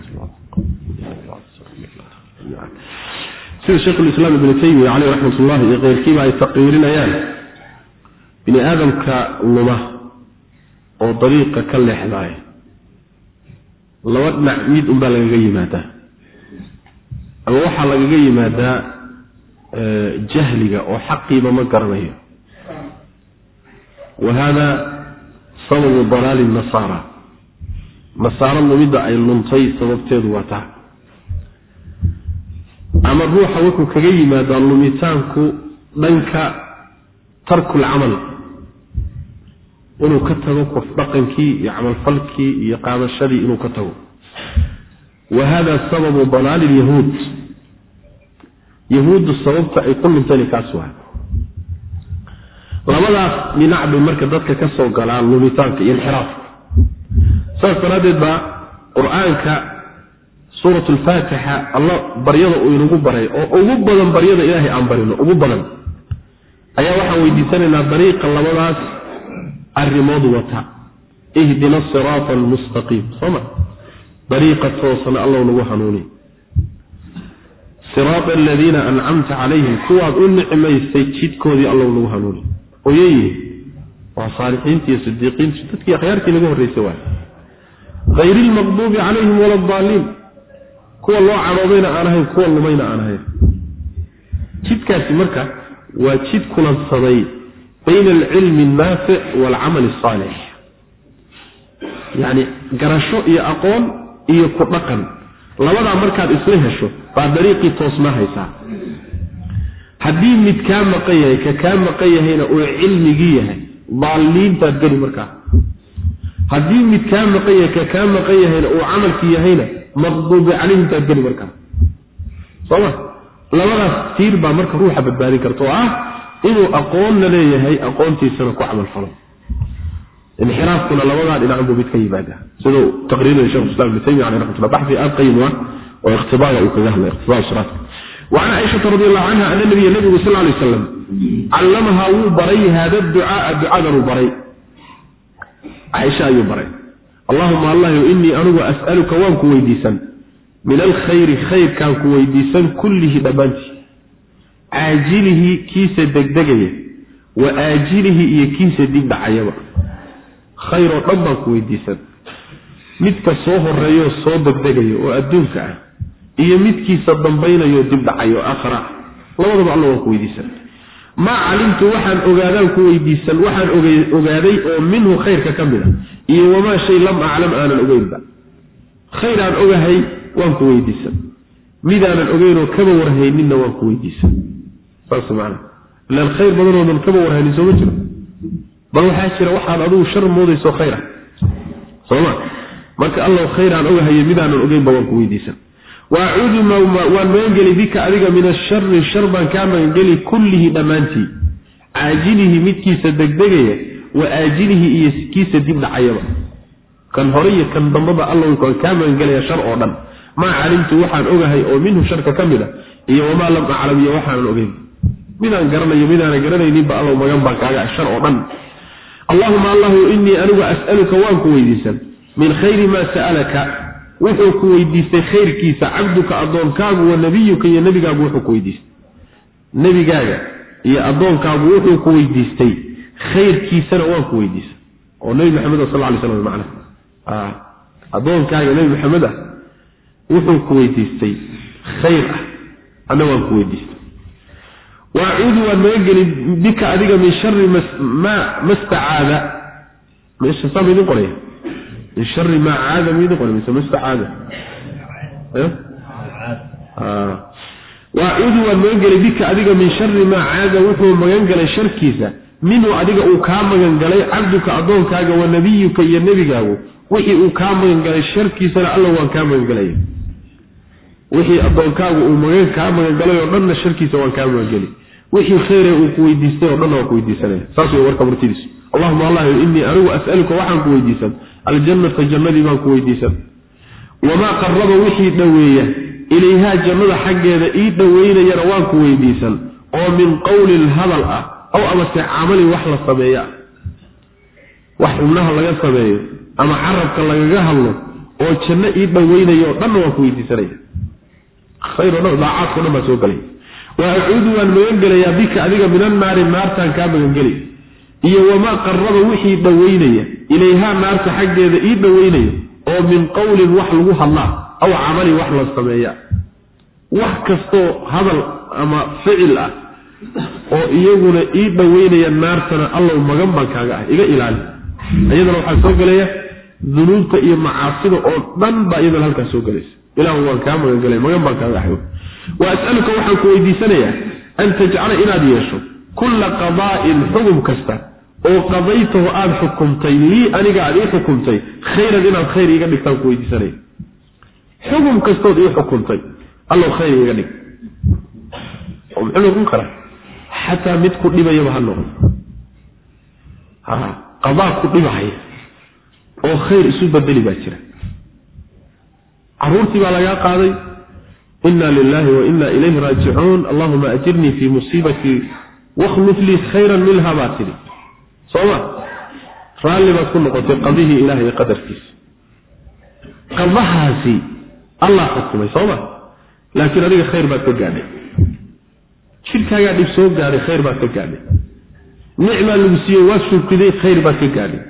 sida sheikhulislaam ibnu taymiya caleyh raxmat ullahi iyo keyrkiiba ay taqriirinayaan bini aadamka luma oo dariiqa ka leexdaaya laba dhinac mid unbaa lagaga yimaadaa ama waxaa lagaga yimaadaa jahliga oo xaqiiba ma garanayo. Wa hada sababu dalaali nasaara. Nasaaro lumidda ay luntay sababteedu waa taa. Ama ruuxa wuxuu kaga yimaadaa lumitaanku dhanka tarkul camal. Inuu ka tago qof dhaqankii iyo camalfalkii iyo qaadashadii inuu ka tago. Wa hada sababu dalaali lyahuud yahuuddu sababta ay ku luntayna kaas waay. Labadaas dhinac bay marka dadka ka soo galaan lumitaanka iyo inxiraafka. Saas daraaddeed baa qur'aanka suurat alfaatixa alla baryada uu inagu baray oo ugu badan baryada ilaahay aan barino ugu badan ayaa waxaan weydiisanaynaa dariiqa labadaas arrimood wata. Ihdina asiraata almustaqiim sooma dariiqa toosana allow nagu hanuuni siraata aladiina ancamta calayhim kuwaad u nicmaysay jidkoodii allow nagu hanuuni. Oyeyi waa saalixiinti iyo sidiiqiinti dadkii akhyaartii laga horreysay waay. Hayri lmaqduubi calayhim wala daaliin kuwa loo cadhoobayna aan ahayn kuwa lumayna aan ahayn. Jidkaasi marka waa jid kulansaday bayna alcilmi annaafic waalcamal asaalix yacni garasho iyo aqoon iyo ku dhaqan labadaa markaad isla hesho baa dariiqii toosnaa haysaa. Haddii mid kaa maqan yahay ka kaa maqan yahayna uu cilmigii yahay daalliintaad geli markaa. Haddii mid kaa maqan yahay ka kaa maqan yahayna uu camalkii yahayna maqduubi calayhimtaad geli markaa. Sooma labadaas tiir baa marka ruuxa badbaadin karta oo ah inuu aqoonna leeyahay aqoontiisana ku camal falo inxiraafkuna labadaa dhinac buu mid ka yimaada siduu taqriirada shekh islam ibn taymiya caleyh raxmatullah baxi aad qayim ah oo ikhtibaara uu kaga hadlay ikhtibaar siraadka وعن عائشة رضي الله عنها أن النبي النبي صلى الله عليه وسلم علمها وبري هذا الدعاء الدعاء بري عائشة أيو بري اللهم الله إني أنو أسألك وانك ويديسا من الخير خير كان كويديسا كله دبانتي عاجله كيس دقدقية وآجله إيه كيس khayr oo dhan baan ku weydiisan midka soo horeeyo soo degdegayo oo adduunka ah iyo midkiisa dambaynayo dib dhacayo akhra ah. labadaba alla waan ku weydiisan maa calimtu waxaan ogaadaan ku weydiisan waxaan ogaaday oo minhu khayrka ka mid a iyo wamaa shay lam aclam aanan ogeynba. Khayr aan ogahay waan ku weydiisan midaanan ogeynoo kaba warhayninna waan ku weydiisan saas macanaa ilaan khayr badanoodan kaba warhaynin sooma jiro bal waxaa jira waxaad adigu shar moodayso khayr ah sooma marka allow khayr aan ogahayo midaanan ogeynba waan ku weydiisan waacuudu waan magangeli bika adiga min ashari shar baan kaa magangeli kullihi dhammaantii. Caajilihi midkiisa degdegaya wa aajilihi iyo kiisa dib dhacayaba. Kan hore iyo kan dambaba alla waan kaa magangelaya shar oo dhan. Maa calimtu waxaan ogahay oo minhu sharka ka mid a iyo wamaa lam aclam iyo waxaanan ogeyn. Midaan garanayo midaanan garanayninba allow magan baan kaaga shar oo dhan allahuma allahu inii anigu as'aluka waan ku weydiisan min khayri maa sa'alaka wuxuu ku weydiistay khayrkiisa cabduka addoonkaagu wa nabiyuka iyo nebigaagu wuxuu ku weydiistay. Nebigaaga iyo addoonkaagu wuxuu ku weydiistay khayrkiisana waan ku weydiistay. Oo nebi maxamed sal lay slam macna addoonkaaga nebi maxamed ah wuxuu ku weydiistay khayr ah anna waan ku weydiistay waacuudu waan maga geli bika adiga min shari ma mastacaada. Meesha saama idin qoraya. Min shari maa caada miydi qora mise mastacaada. Waacuudu waan magan gelay bika adiga min shari maa caada wuxuu magan galay sharkiisa. Minhu adiga uu kaa magan galay cabduka addoonkaaga wa nabiyuka iyo nebigaagu. Wixii uu kaa magan galay sharkiisana alla waan kaa magan galaya wixii addoonkaagu uu kaa magan galay oo dhanna sharkiisa waan kaa magan geli wixii khayre uu ku weydiistay oo dhanna waan ku weydiisanaya saas way warka martidiisu allahuma allah inii anigu as'aluka waxaan ku weydiisan. Aljannata jannadii baan ku weydiisan. Wamaa qaraba wixii dhoweeya ilayhaa jannada xaggeeda ii dhoweynayana waan ku weydiisan. Oo min qowlin hadal ah aw amase camalin wax la sameeyo ah wax xubnaha laga sameeyo ama carabka lagaga hadlo oo janno ii dhoweynayo o dhanna waan ku weydiisanaya khayr o dhan baa soo gelay. Wa acuudu waan magan gelayaa bika adiga min annaari naartaan kaa magangeli iyo wamaa qaraba wixii dhoweynaya ilayhaa naarta xaggeeda ii dhoweynaya oo min qowlin wax lagu hadlaa aw camalin wax la sameeya wax kastoo hadal ama ficil ah oo iyaguna ii dhoweynaya naartana allow magan baan kaaga ah iga ilaali. Iyadana waxaa soo gelaya dunuubta iyo macaasida oo dhan baa iyadana halkaas soo gelaysa ilaahu waan kaa magangelay magan baan kaaga ahay wa as'aluka waxaan ku weydiisanayaa an tajcala inaad yeesho kulla qadaa'in xugum kasta oo qadaytahu aada xukumtay lii aniga aad ii xukumtay khayran inaad khayr iiga dhigtaan ku weydiisanaya xugum kastood ii xukumtay allow khayr iiga dhig. Muxuu noqon karaa? Xataa mid ku dhibayaba ha noqon. Qadaa ku dhibahaya oo khayr isu bedeli baa jira caruurtii baa lagaa qaaday. Inna lilahi wa inna ilayhi raajicuun. Allahuma ajirnii fii musiibatii wakhluf lii khayran minha baa tidhi. Sooma raalli baad ku noqotay qadihii ilaah iyo qadarkiisa qadahaasi allah xukumay sooma laakiin adiga khayr baad ka gaadhay. Jirkaagaa dhib soo gaadhay khayr baad ka gaadhay. Nicmaa lagu siiyey waad shurkiday khayr baad ka gaadhay.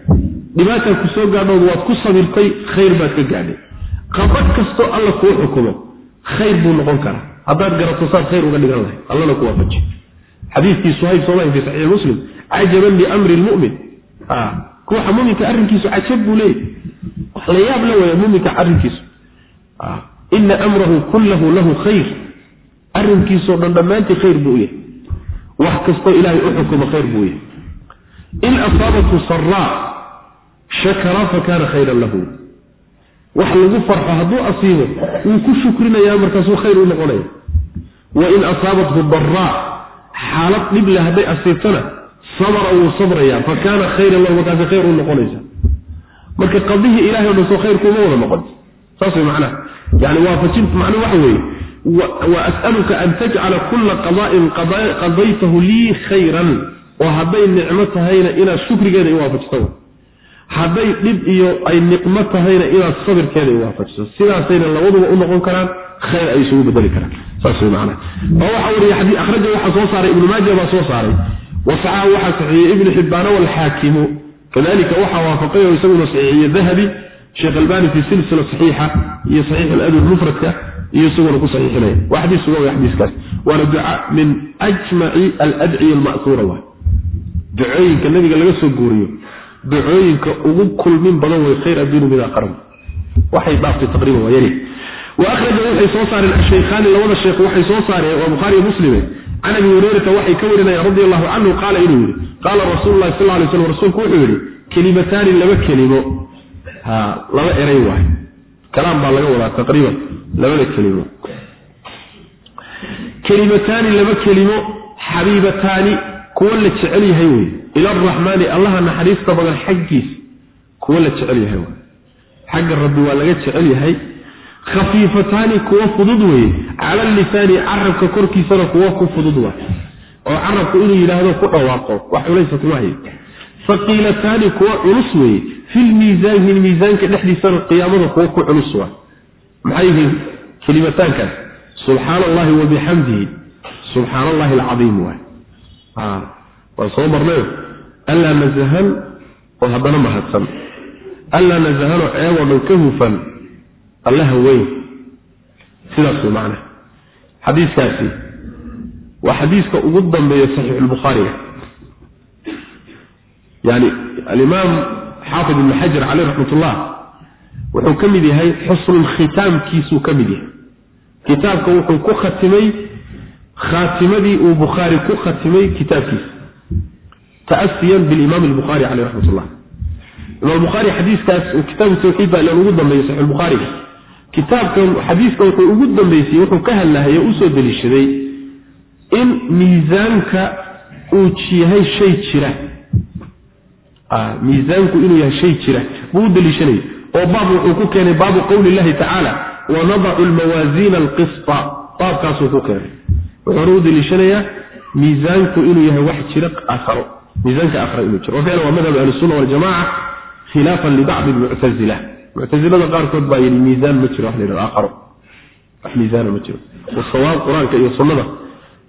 Dhibaataa ku soo gaadhood waad ku sabirtay khayr baad ka gaadhay qaba kastoo alla kuu xukumo khayr buu noqon karaa. Haddaad garato saad khayr uga dhigan lahay allana ku waafaji xadiiskii suhayb soomahi fi saxiix muslim cajaban liamri lmu'min. Ruuxa muminka arrinkiisu cajab buu leeyahy wax la yaab la weya muminka arrinkiisu. Ina amrahu kullahu lahu khayr. Arrinkiisoo dhan dhammaantii khayr buu u yahay. Wax kastoo ilaahay u xukumo khayr buu yahay. In asaabathu saraa shakara fakana khayran lahu wax lagu farxo hadduu asiibo wuu ku shukrinayaa markaasuu khayr u noqonaya. Wa in asaabathu daraa xaalad dhib le hadday asiibtana sabra wuu sabrayaa fa kaana khayran lahu markaasi khayr u noqonaysa. Marka qadihii ilahay o dhan soo khayr kuma wada noqon saas way macnaha. Yani waafajin macnuhu waxa weeye. Wa as'aluka an tajcala kulla qada'in qadaytahu lii khayran oo hadday nicmo tahayna inaad shukrigeeda i waafajiso hadday dhib iyo ay niqmo tahayna inaad sabirkeeda i waafajiso sidaasayna labaduba u noqon karaan khayr ay isugu bedeli karaan. Saas way macnaha. Oo waxa weriye xadii akhraja waxaa soo saaray ibnu maaja baa soo saaray. Wasaxaha waxaa saxiixiyey ibnu xibbaana walxaakimu kadalika waxaa waafaqay oo isaguna saxiixiyey dahabi sheekh albani fi silsila saxiixa iyo saxiix aladab mufradka iyo isaguna ku saxiixinaya. Waa xadiis sugan xadiiskaas. Waana duca min ajmaci aladciya alma'huura waay. Ducooyinka nabiga laga soo guuriyo ducooyinka ugu kulmin badan way khayr adduuni min aqrab waxay dhaaftay taqriiban waa yari. Wa akhraja waxay soo saareen ashaykhaani labada sheekh waxay soo saareen waa bukhaari muslime can abi hurayrata waxay ka warinayaan radi allahu canhu qaala inuu yidhi qaala rasuulu llahi sal lay slam rasuulku wuxuu yidhi kelimataani laba kelimo. Ha laba eray waay. Kalaam baa laga wadaa taqriiban labada kelimo. Kelimataani laba kelimo xabiibataani kuwa la jecel yahay wey ila allaha naxariista badan xaggiisa kuwa la jecel yahay xagga rabbi waa laga jecel yahay khafiifataani kuwa fudud weeye cala lisaani carabka korkiisana kuwa ku fudud waa oo carabku inuu yidhaahdo ku dhawaaqo wax culaysa kuma hayo culus weeye filmiisaani miisaanka dhexdiisana qiyaamada kuwa ku culus waa maxay yihiin kelimataankaas subxaana allahi wa subxaana allahi alcadiim waay waan soo marnayo allaa nasahan oo haddana mahadsan allaa nasahanoo ceeboo dhan ka hufan allaha weyn sidaas way macnaha xadiiskaasi waa xadiiska ugu dambeeya saxiixulbukhaariga yani alimaam xaafid ibnu xajar caleyh raxmat ullah wuxuu ka mid yahay xusnul khitaamkiisuu ka mid yahay kitaabka wuxuu ku khatimay khaatimadii uu bukhaari ku khatimay kitaabkiisa ta'asiyan bilimaam albukhaari caleyh raxmat ullah imaam bukhaari xadiiskaas kitaabu tawxiid baa ilan ugu dambeeyey saxiixulbukhaariga kitaabkan xadiiska wuxuu ugu dambeysay wuxuu ka hadlahay oo u soo deliishaday in miisaanka uu yahay shay jira. Miisaanku inuu yahay shay jira. Buu u deliishanayay. Oo baab wuxuu ku keenay baabu qowli illahi tacaala wanadacu lmawaasiina alqista. Baabkaasuu ku keenay. Wuxuuna u deliishanayaa miisaanku inuu yahay wax jira aakharo miisaanka aakhara inuu jiro. Waa madhab ahlisunna waljamaca khilaafan libacdi lmuctazila muctasilada qaarkood baa yidhi miisaan ma jiro. Wax la wax miisaana ma jiro. Wasawaab qur'aanka iyo sunnada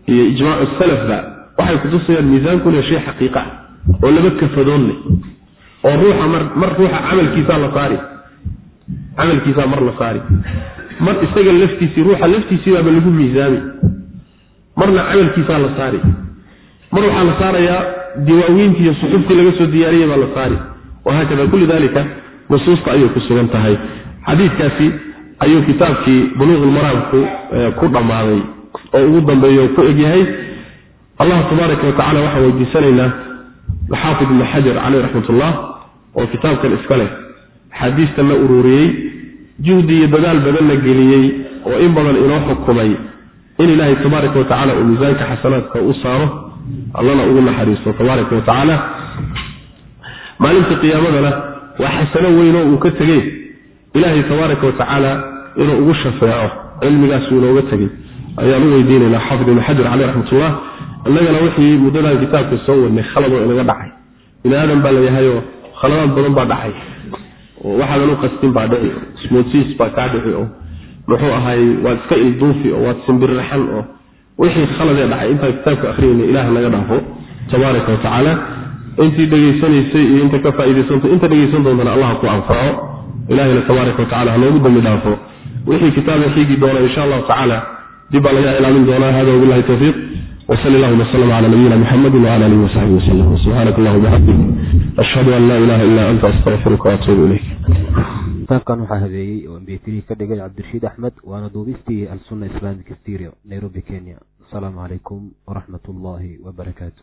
iyo ijmaacu salafba waxay kutusayaan miisaanku inuu shay xaqiiqa ah oo laba kafadoon leh. Oo ruuxa mar ruuxa camalkiisaa la saari. Camalkiisaa mar la saari. Mar isaga laftiisii ruuxa laftiisiibaaba lagu miisaami. Marna camalkiisaa la saari. Mar waxaa la saarayaa diiwaanweyntii iyo suxuftii laga soo diyaariyey baa la saari. Wahaakada kulli dalika nusuusta ayay ku sugan tahay. Xadiidkaasi ayuu kitaabkii buluuqulmaraamku ku dhammaaday oo ugu dambeeya ku egyahay allah tabaaraka watacala waxaan weydiisanaynaa xaafid ibnu xajar caleyh raxmatullah oo kitaabkan iska leh. Axaadiistan la ururiyey juhdi iyo dadaal badanna geliyey oo in badan inoo xukumay in ilaahay tabaaraka watacala uu miisaanka xasanaadka u saaro allana ugu naxariisto tabaaraka watacaala maalinta qiyaamadana waa xasano weynoo uu ka tegey. Ilaahay tabaaraka watacaala inuu ugu shafeeco cilmigaasuu inooga tegey. Ayaan u weydiinaynaa xaafid ibnu xajar caleyh raxmatullah. Innagana wixii muddadan kitaabka soo wadnay khaladoo inaga dhacay. Bini aadan baa layahayoo khaladaad badan baa dhacay. Oo waxaadan u qastin baa dhici smootsis baa kaa dhici oo muxuu ahaay waad iska ilduufi oo waad simbirraxan oo wixii khaladee dhacay intaan kitaabka akhriyayna ilaah naga dhaafo tabaaraka watacaala intii dhegaysanaysay iyo inta ka faa'iidaysanta inta dhegaysan doontana allah ku anfaco ilahina tabaaraka watacala hanoogu dambi dhaafo. Wixii kitaabka xiigi doona insha allahu tacaala dib baa laga ilaalin doonaa. Hada wabillahi tawfiiq وصلى الله وسلم على نبينا محمد وعلى اله وصحبه وسلم سبحانك اللهم وبحمدك اشهد ان لا اله الا انت استغفرك واتوب اليك kitaabkan waxaa habeeyey oo mb3 ka dhigay cabdirashiid axmed waana duubistii alsunna islamic stereo nairobi kenya asalaamu calaykum waraxmat ullaahi wabarakaatu